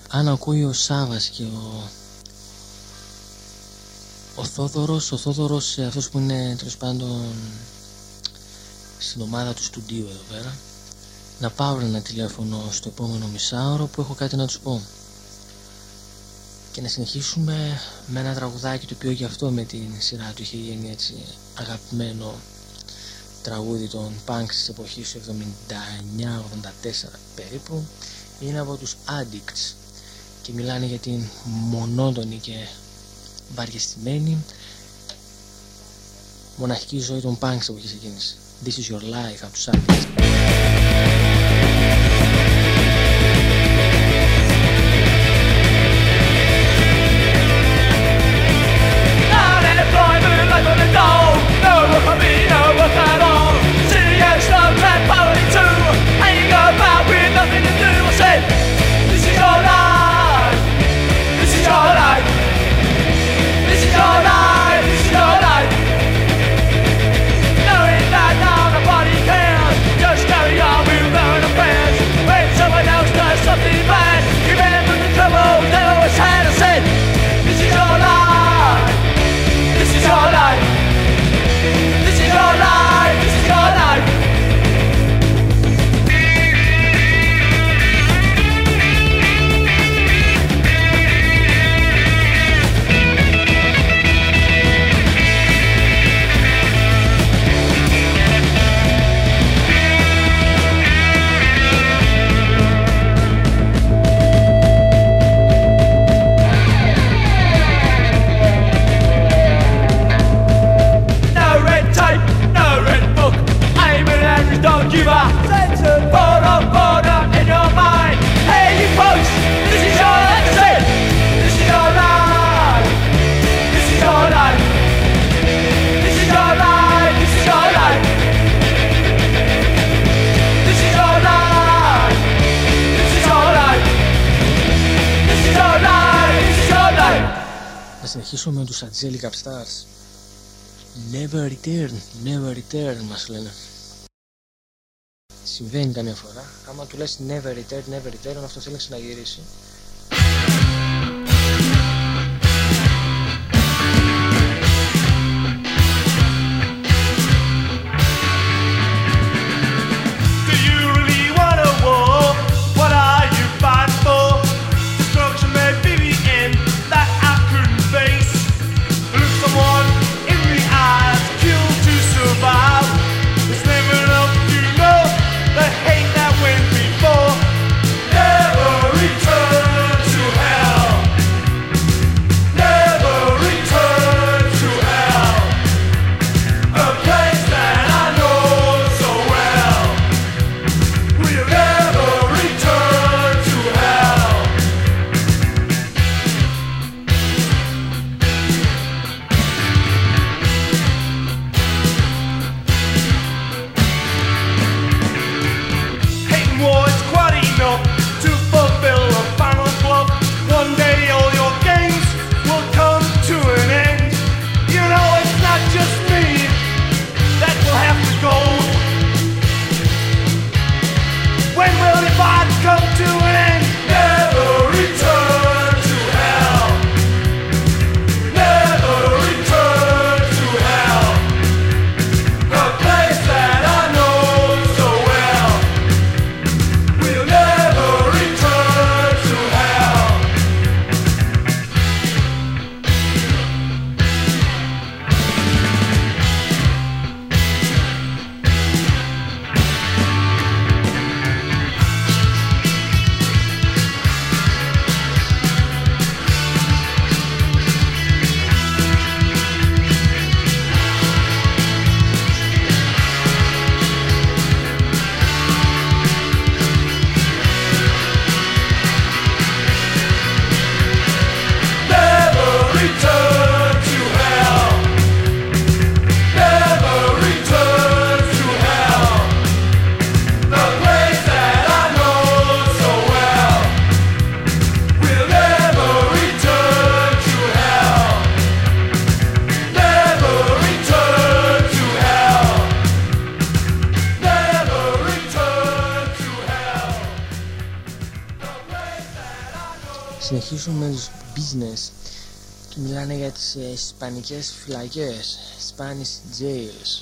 Speaker 3: Αν ακούει ο Σάβας και ο,
Speaker 13: ο Θόδωρος, ο Θόδωρος ε, αυτός που είναι τέλος πάντων στην ομάδα του στουντίου εδώ πέρα, να πάω ένα τηλέφωνο στο επόμενο μισάωρο που έχω κάτι να τους πω. Και να συνεχίσουμε με ένα τραγουδάκι το οποίο γι' αυτό με την σειρά του είχε γίνει έτσι αγαπημένο τραγούδι των punk της εποχής του 79-84 περίπου είναι από τους addicts και μιλάνε για την μονότονη και βαριεστημένη μοναχική ζωή των punks που έχει ξεκίνησει. This is your life από τους addicts. Jelly Stars. Never return, never return μας λένε. Συμβαίνει καμιά φορά, άμα του λες never return, never return, αυτό θέλει να
Speaker 9: ξαναγυρίσει. Ισπανικές φυλακές, Spanish jails.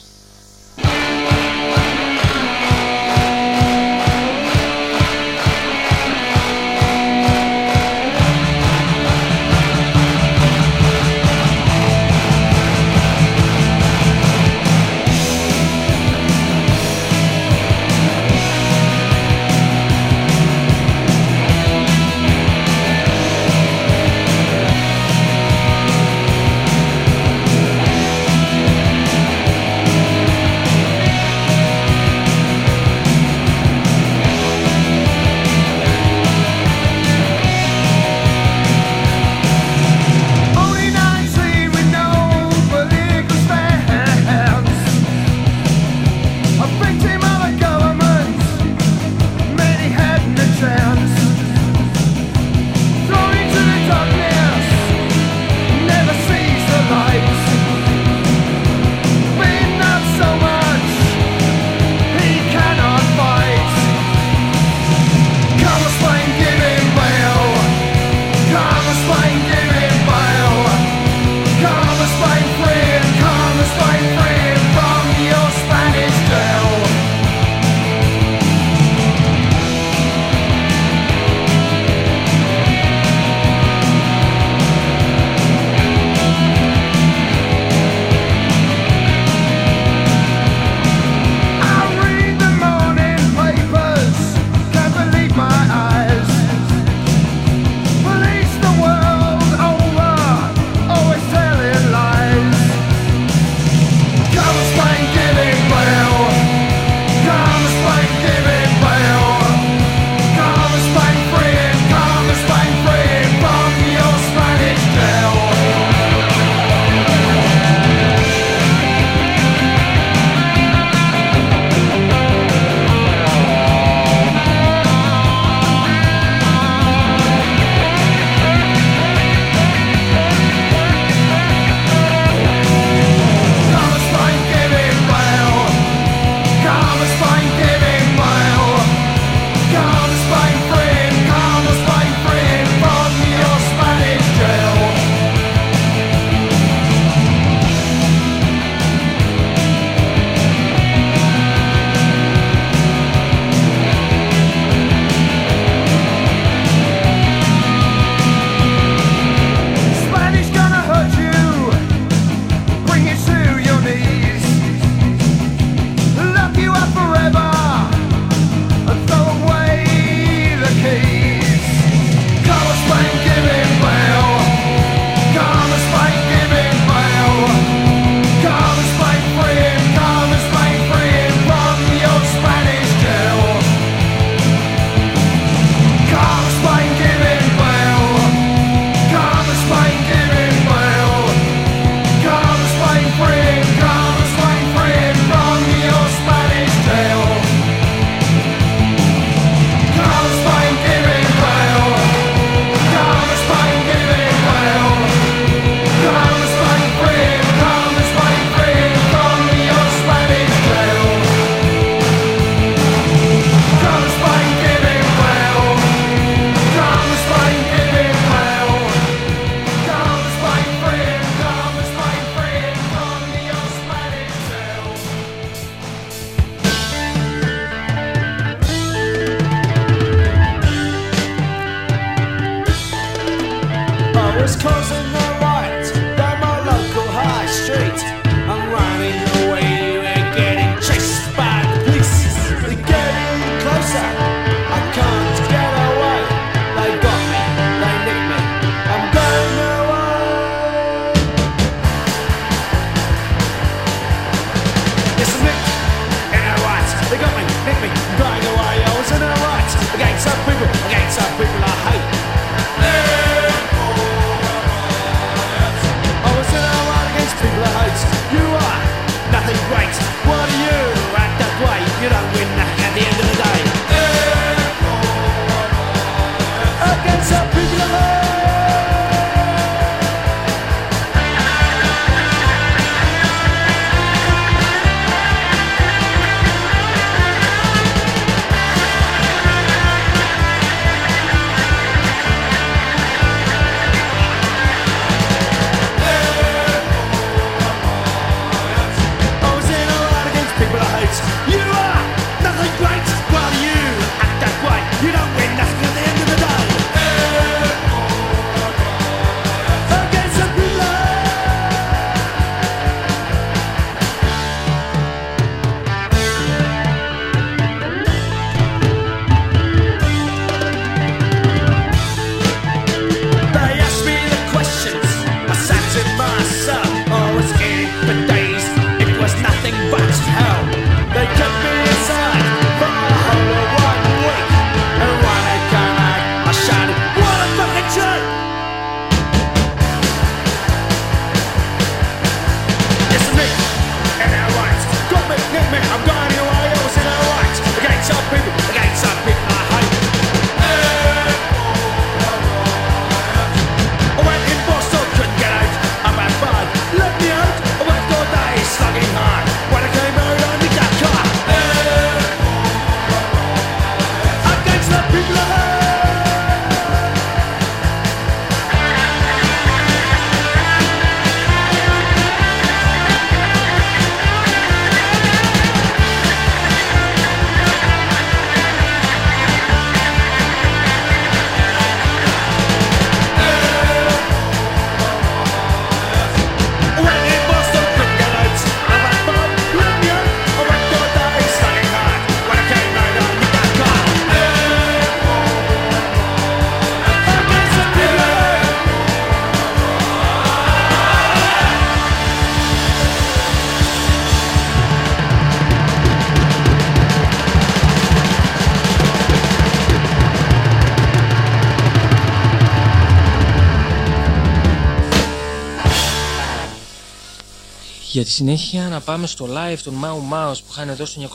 Speaker 3: Για τη συνέχεια να πάμε στο live των Mau Mouse που είχαν εδώ το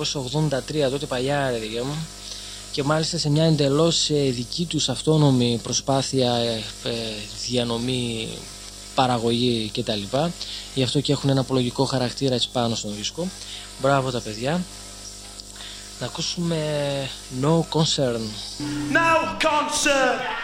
Speaker 3: 1983, τότε παλιά ρε μου. Και μάλιστα σε μια εντελώς ε, δική τους αυτόνομη προσπάθεια ε, ε, διανομή παραγωγή κτλ. Γι' αυτό και έχουν ένα απολογικό χαρακτήρα έτσι πάνω στον δίσκο. Μπράβο τα παιδιά. Να ακούσουμε No Concern.
Speaker 9: No Concern!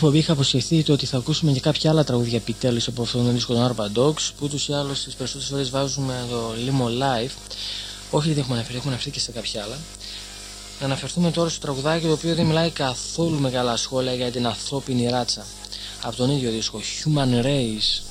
Speaker 3: εκπομπή είχα αποσχεθεί ότι θα ακούσουμε και κάποια άλλα τραγούδια επιτέλους από αυτόν τον δίσκο των Arpa Dogs που ούτως ή άλλως τις περισσότερες φορές βάζουμε το Limo life Όχι γιατί έχουμε αναφερθεί, έχουμε αναφερθεί και σε κάποια άλλα. Να αναφερθούμε τώρα στο τραγουδάκι το οποίο δεν μιλάει καθόλου με καλά σχόλια για την ανθρώπινη ράτσα. Από τον ίδιο δίσκο Human Race.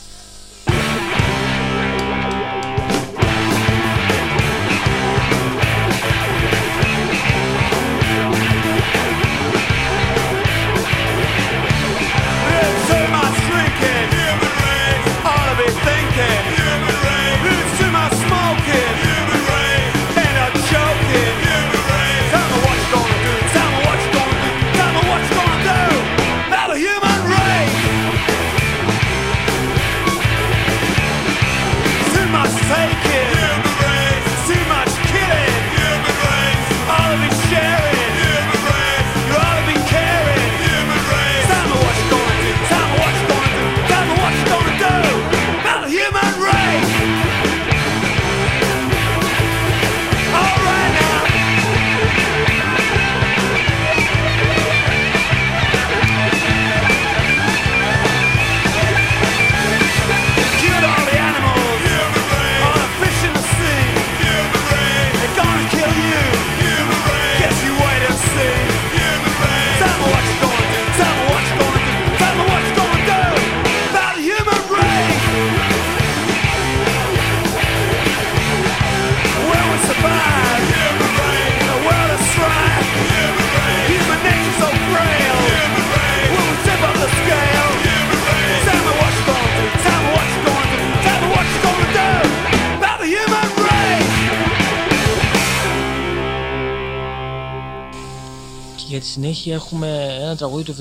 Speaker 3: Για συνέχεια έχουμε ένα τραγούδι του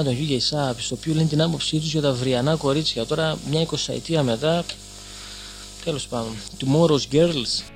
Speaker 3: 79 τον Γιούγια Ισάπ, στο οποίο λένε την άποψή τους για τα βριανά κορίτσια. Τώρα, μια εικοσαετία μετά, τέλος πάντων. Tomorrow's Girls.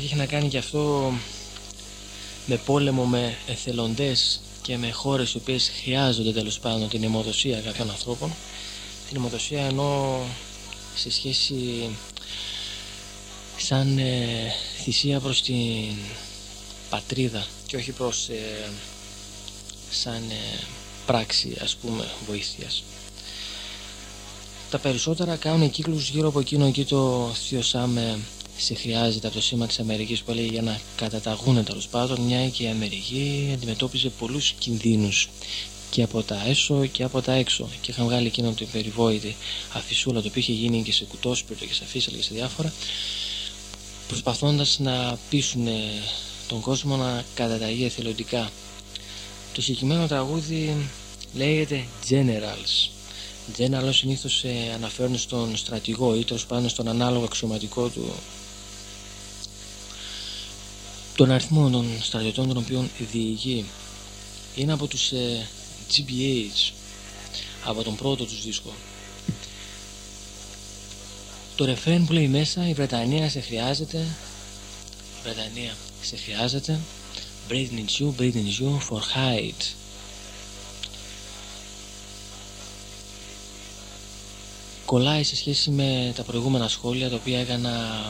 Speaker 3: Τραγουδάκι έχει να κάνει και αυτό με πόλεμο, με εθελοντές και με χώρες οι οποίες χρειάζονται τέλος πάντων την αιμοδοσία κάποιων ανθρώπων. Την αιμοδοσία ενώ σε σχέση σαν ε, θυσία προς την πατρίδα και όχι προς ε, σαν ε, πράξη ας πούμε βοήθειας. Τα περισσότερα κάνουν κύκλους γύρω από εκείνο εκεί το Θείο Σάμε σε χρειάζεται από το σήμα της Αμερικής που έλεγε για να καταταγούν τέλος πάντων μια και η Αμερική αντιμετώπιζε πολλούς κινδύνους και από τα έσω και από τα έξω και είχαν βγάλει εκείνο το περιβόητη αφισούλα το οποίο είχε γίνει και σε κουτόσπιρτο και σε αφίσαλα και σε διάφορα προσπαθώντας να πείσουν ε, τον κόσμο να καταταγεί εθελοντικά. Το συγκεκριμένο τραγούδι λέγεται Generals. Generals συνήθως ε, αναφέρουν στον στρατηγό ή τέλος πάντων στον ανάλογο αξιωματικό του τον αριθμό των στρατιωτών των οποίων διηγεί. Είναι από τους ε, GBH από τον πρώτο τους δίσκο. Το ρεφρέν που λέει μέσα η Βρετανία σε χρειάζεται η Βρετανία σε χρειάζεται Britain is you, Britain is you for hide Κολλάει σε σχέση με τα προηγούμενα σχόλια τα οποία έκανα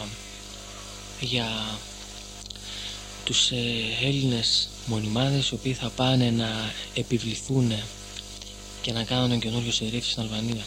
Speaker 3: για τους ε, Έλληνες μονιμάδες οι οποίοι θα πάνε να επιβληθούν και να κάνουν καινούριο σερήφι στην Αλβανία.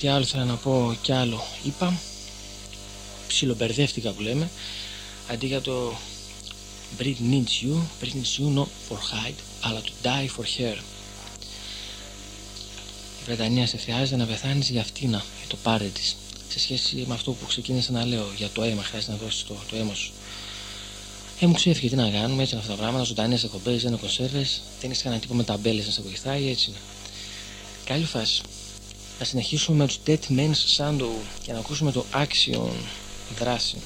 Speaker 3: Και μια συγγνώμη γιατί άλλο ήθελα να πω κι άλλο είπα. Ψιλομπερδεύτηκα που λέμε. Αντί για το Brit needs you, Brit needs you not for hide, αλλά to die for her. Η Βρετανία σε χρειάζεται να πεθάνεις για αυτήνα, για το πάρε της. Σε σχέση με αυτό που ξεκίνησα να λέω για το αίμα, χρειάζεται να δώσεις το, το αίμα σου. Ε, μου ξέφυγε τι να κάνουμε, έτσι είναι αυτά τα πράγματα. Ζωντανές εκπομπές, δεν είναι κονσέρβες. Δεν έχει κανένα τύπο με ταμπέλες να σε βοηθάει, έτσι είναι. Καλή φάση. Να συνεχίσουμε με τους Dead Men's Sandow και να ακούσουμε το Action δράση.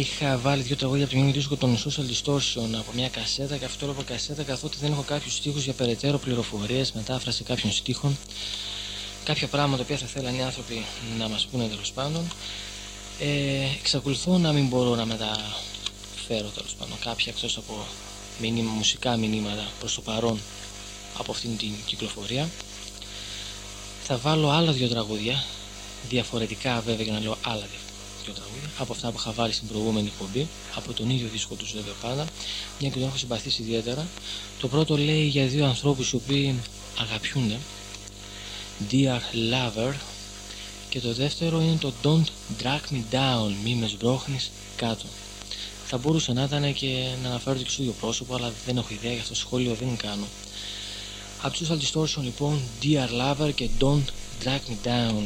Speaker 3: Είχα βάλει δύο τραγούδια από το καινούργιο δίσκο των Social Distortion από μια κασέτα και αυτό από κασέτα καθότι δεν έχω κάποιους στίχους για περαιτέρω πληροφορίες, μετάφραση κάποιων στίχων, κάποια πράγματα που θα θέλανε οι άνθρωποι να μας πούνε τέλος πάντων. Ε, εξακολουθώ να μην μπορώ να μεταφέρω τέλος πάντων κάποια εκτός από μηνύμα, μουσικά μηνύματα προς το παρόν από αυτήν την κυκλοφορία. Θα βάλω άλλα δύο τραγούδια, διαφορετικά βέβαια για να λέω άλλα δύο δύο τραγούδια από αυτά που είχα βάλει στην προηγούμενη εκπομπή, από τον ίδιο δίσκο τους βέβαια πάντα, μια και τον έχω συμπαθήσει ιδιαίτερα. Το πρώτο λέει για δύο ανθρώπους οι οποίοι αγαπιούνται, Dear Lover, και το δεύτερο είναι το Don't Drag Me Down, μη με σμπρώχνεις κάτω. Θα μπορούσε να ήταν και να αναφέρω και στο ίδιο πρόσωπο, αλλά δεν έχω ιδέα, για αυτό το σχόλιο δεν κάνω. Από τους Social Distortion λοιπόν, Dear Lover και Don't Drag Me Down.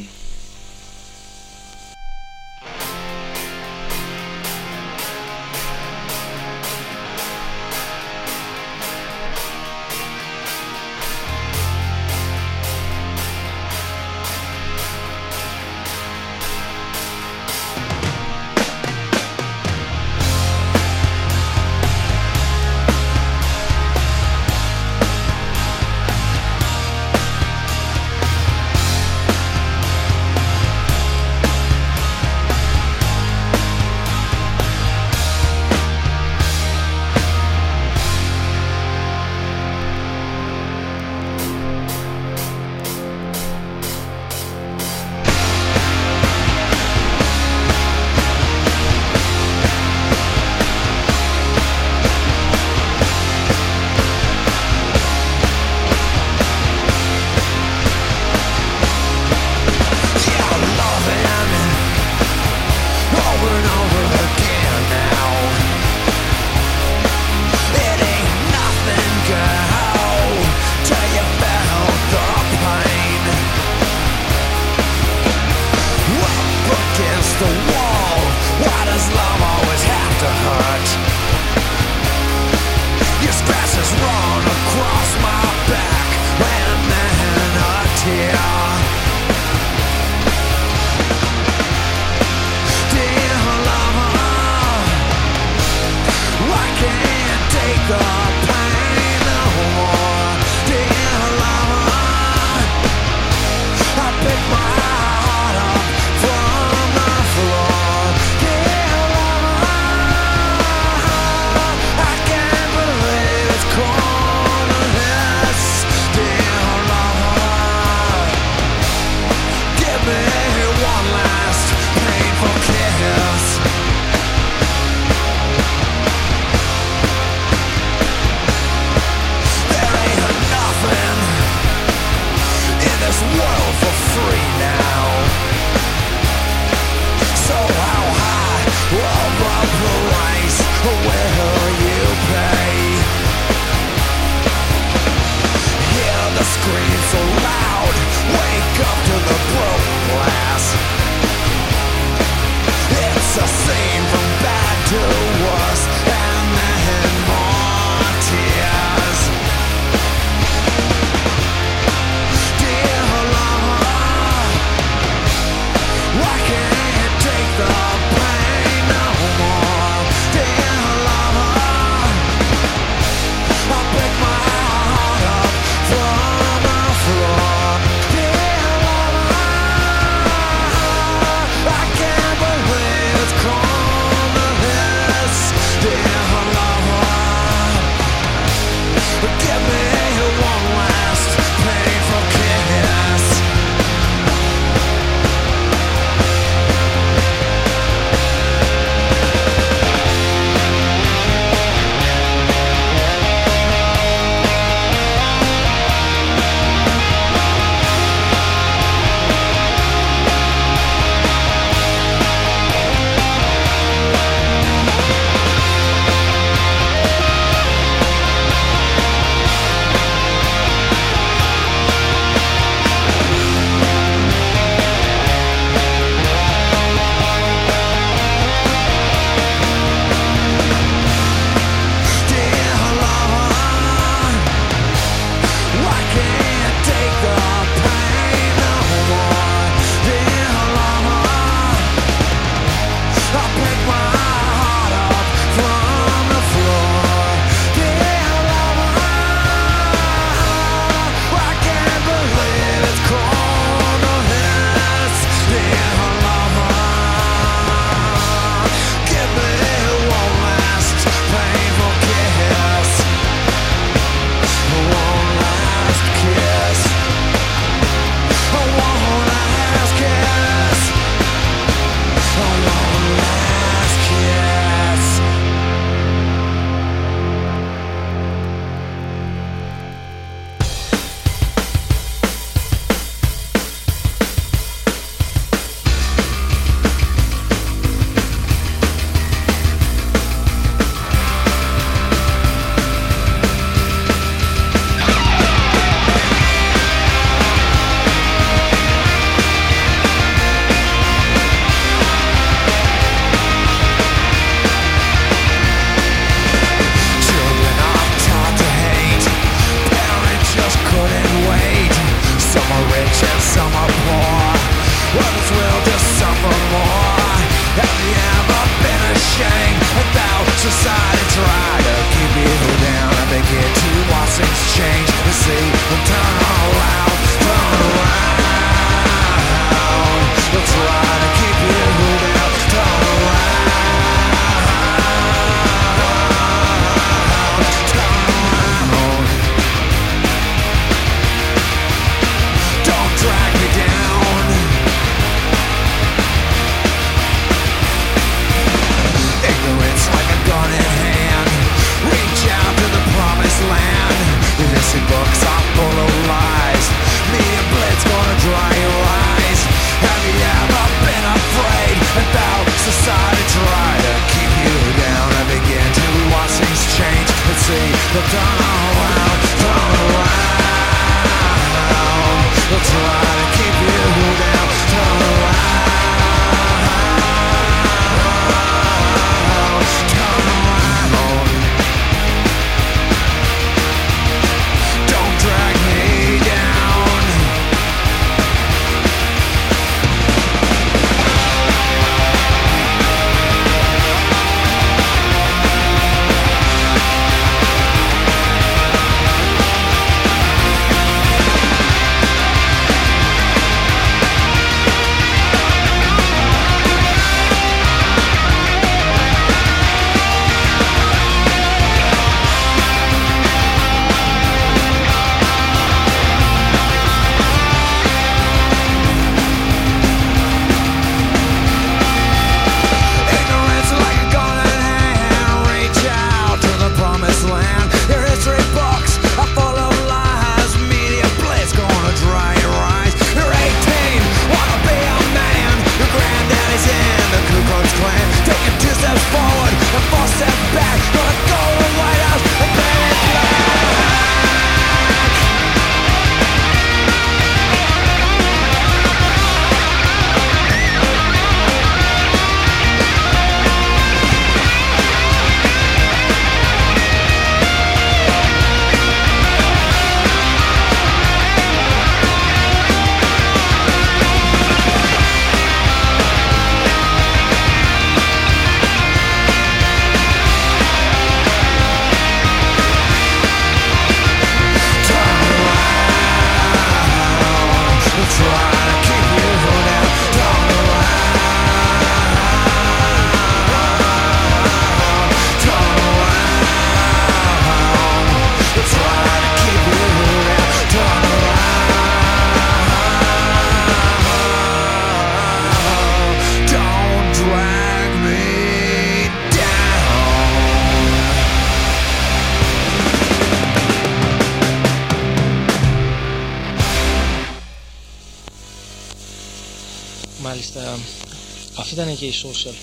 Speaker 3: Αυτή ήταν και η social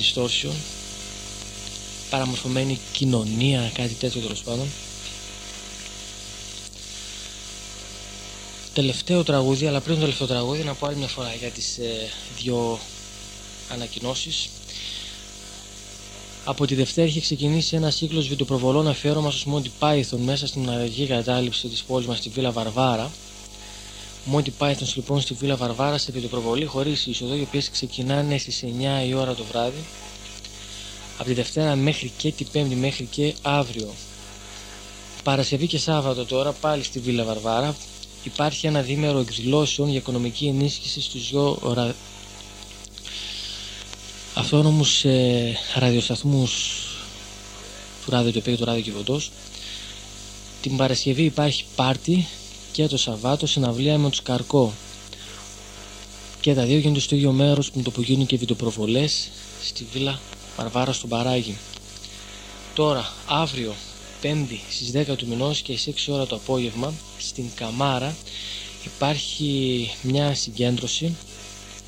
Speaker 3: distortion. Παραμορφωμένη κοινωνία, κάτι τέτοιο τέλος πάντων. Τελευταίο τραγούδι, αλλά πριν το τελευταίο τραγούδι, να πω άλλη μια φορά για τις ε, δύο ανακοινώσεις. Από τη Δευτέρα έχει ξεκινήσει ένα κύκλο βιντεοπροβολών αφιέρωμα στο Monty Python μέσα στην αργή κατάληψη της πόλης μας στη Βίλα Βαρβάρα. Monty Python λοιπόν στη Βίλα Βαρβάρα σε βιντεοπροβολή χωρίς είσοδο, οι οποίες ξεκινάνε στις 9 η ώρα το βράδυ. Από τη Δευτέρα μέχρι και την Πέμπτη μέχρι και αύριο. Παρασκευή και Σάββατο τώρα πάλι στη Βίλα Βαρβάρα υπάρχει ένα δίμερο εκδηλώσεων για οικονομική ενίσχυση στους δυο ρα... αυτόνομους ε, ραδιοσταθμούς του Ράδιο Τοπίου και του Ράδιο Κιβωτός. Την Παρασκευή υπάρχει πάρτι και το Σαββάτο συναυλία με τους Καρκό. Και τα δύο γίνονται στο ίδιο μέρος που το που γίνουν και βιντεοπροβολές στη Βίλα Βαρβάρα στον Παράγι. Τώρα, αύριο, 5η στις 10 του μηνός και στις 6 ώρα το απόγευμα, στην Καμάρα υπάρχει μια συγκέντρωση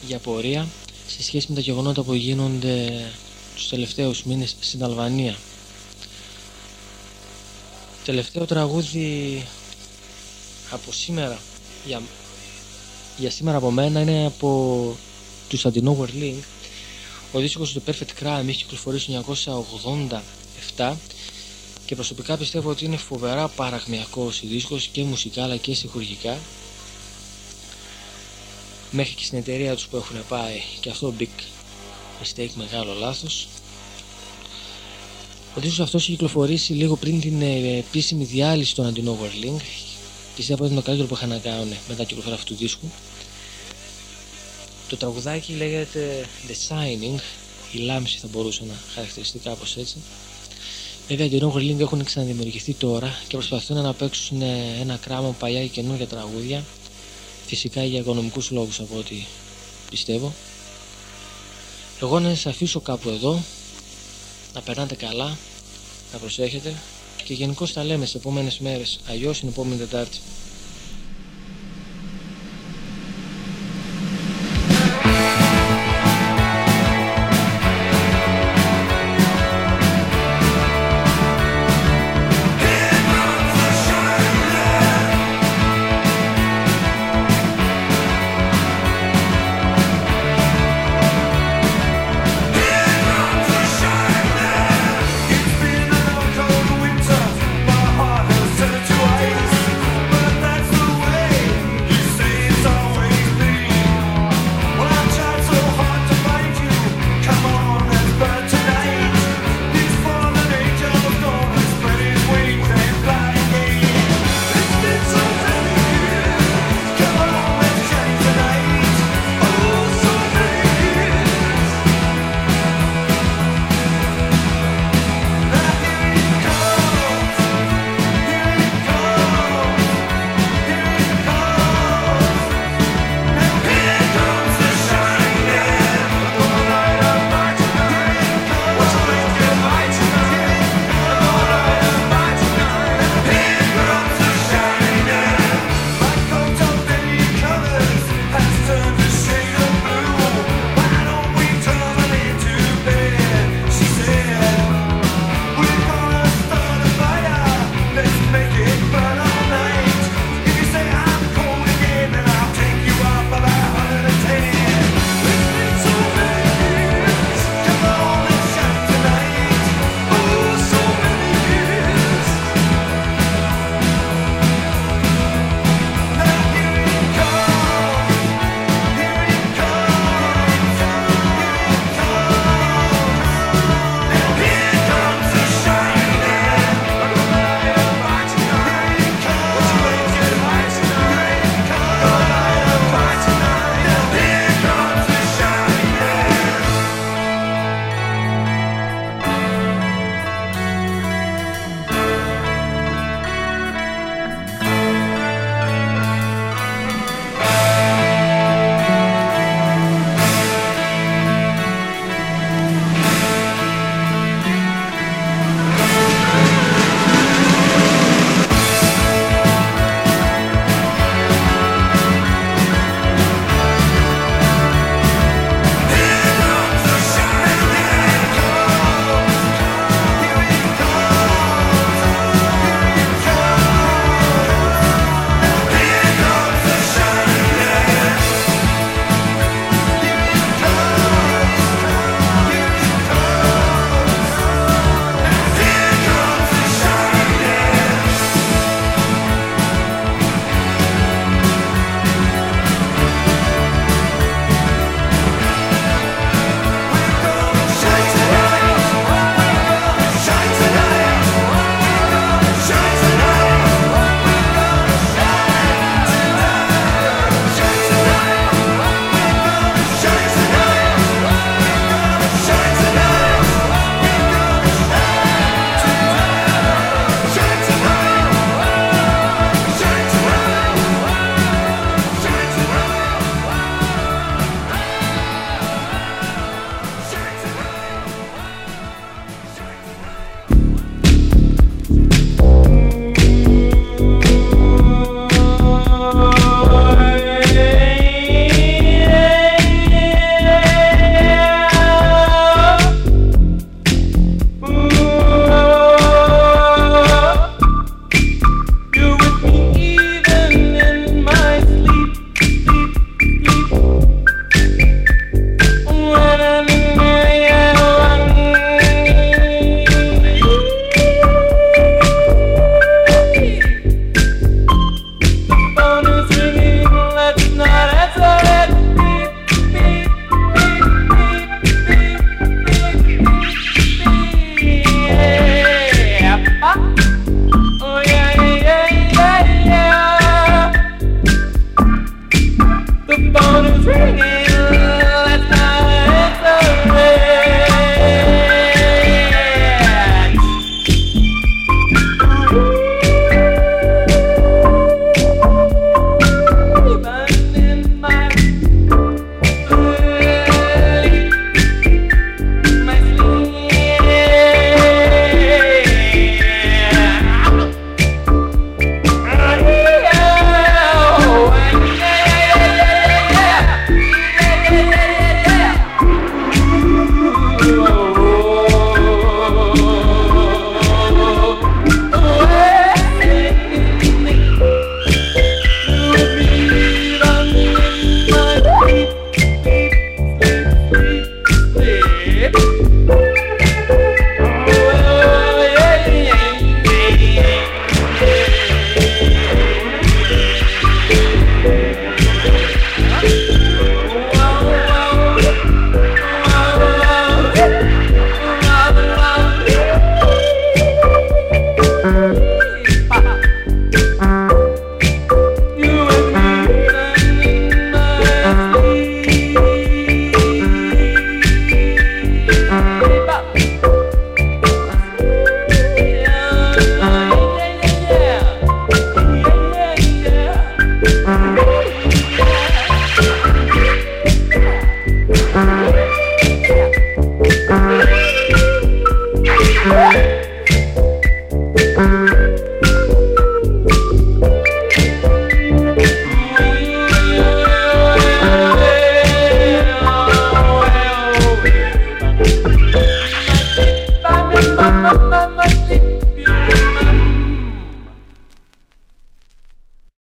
Speaker 3: για πορεία σε σχέση με τα γεγονότα που γίνονται τους τελευταίους μήνες στην Αλβανία. Τελευταίο τραγούδι από σήμερα για, για σήμερα από μένα είναι από του Αντινό Link ο δίσκος του Perfect Crime έχει κυκλοφορήσει το 1987 και προσωπικά πιστεύω ότι είναι φοβερά παραγμιακός δίσκος και μουσικά αλλά και στοιχουργικά. Μέχρι και στην εταιρεία τους που έχουν πάει και αυτό big mistake μεγάλο λάθος. Ο δίσκος αυτός έχει κυκλοφορήσει λίγο πριν την ε, επίσημη διάλυση των Αντινό Link πιστεύω ότι είναι το καλύτερο που είχαν να κάνουν μετά την κυκλοφορία αυτού του δίσκου το τραγουδάκι λέγεται The Shining, η λάμψη θα μπορούσε να χαρακτηριστεί κάπως έτσι. Βέβαια οι Rock Link έχουν ξαναδημιουργηθεί τώρα και προσπαθούν να παίξουν ένα κράμα παλιά και καινούργια τραγούδια. Φυσικά για οικονομικούς λόγους από ό,τι πιστεύω. Εγώ να σας αφήσω κάπου εδώ, να περνάτε καλά, να προσέχετε και γενικώς τα λέμε σε επόμενες μέρες, αλλιώς την επόμενη Τετάρτη.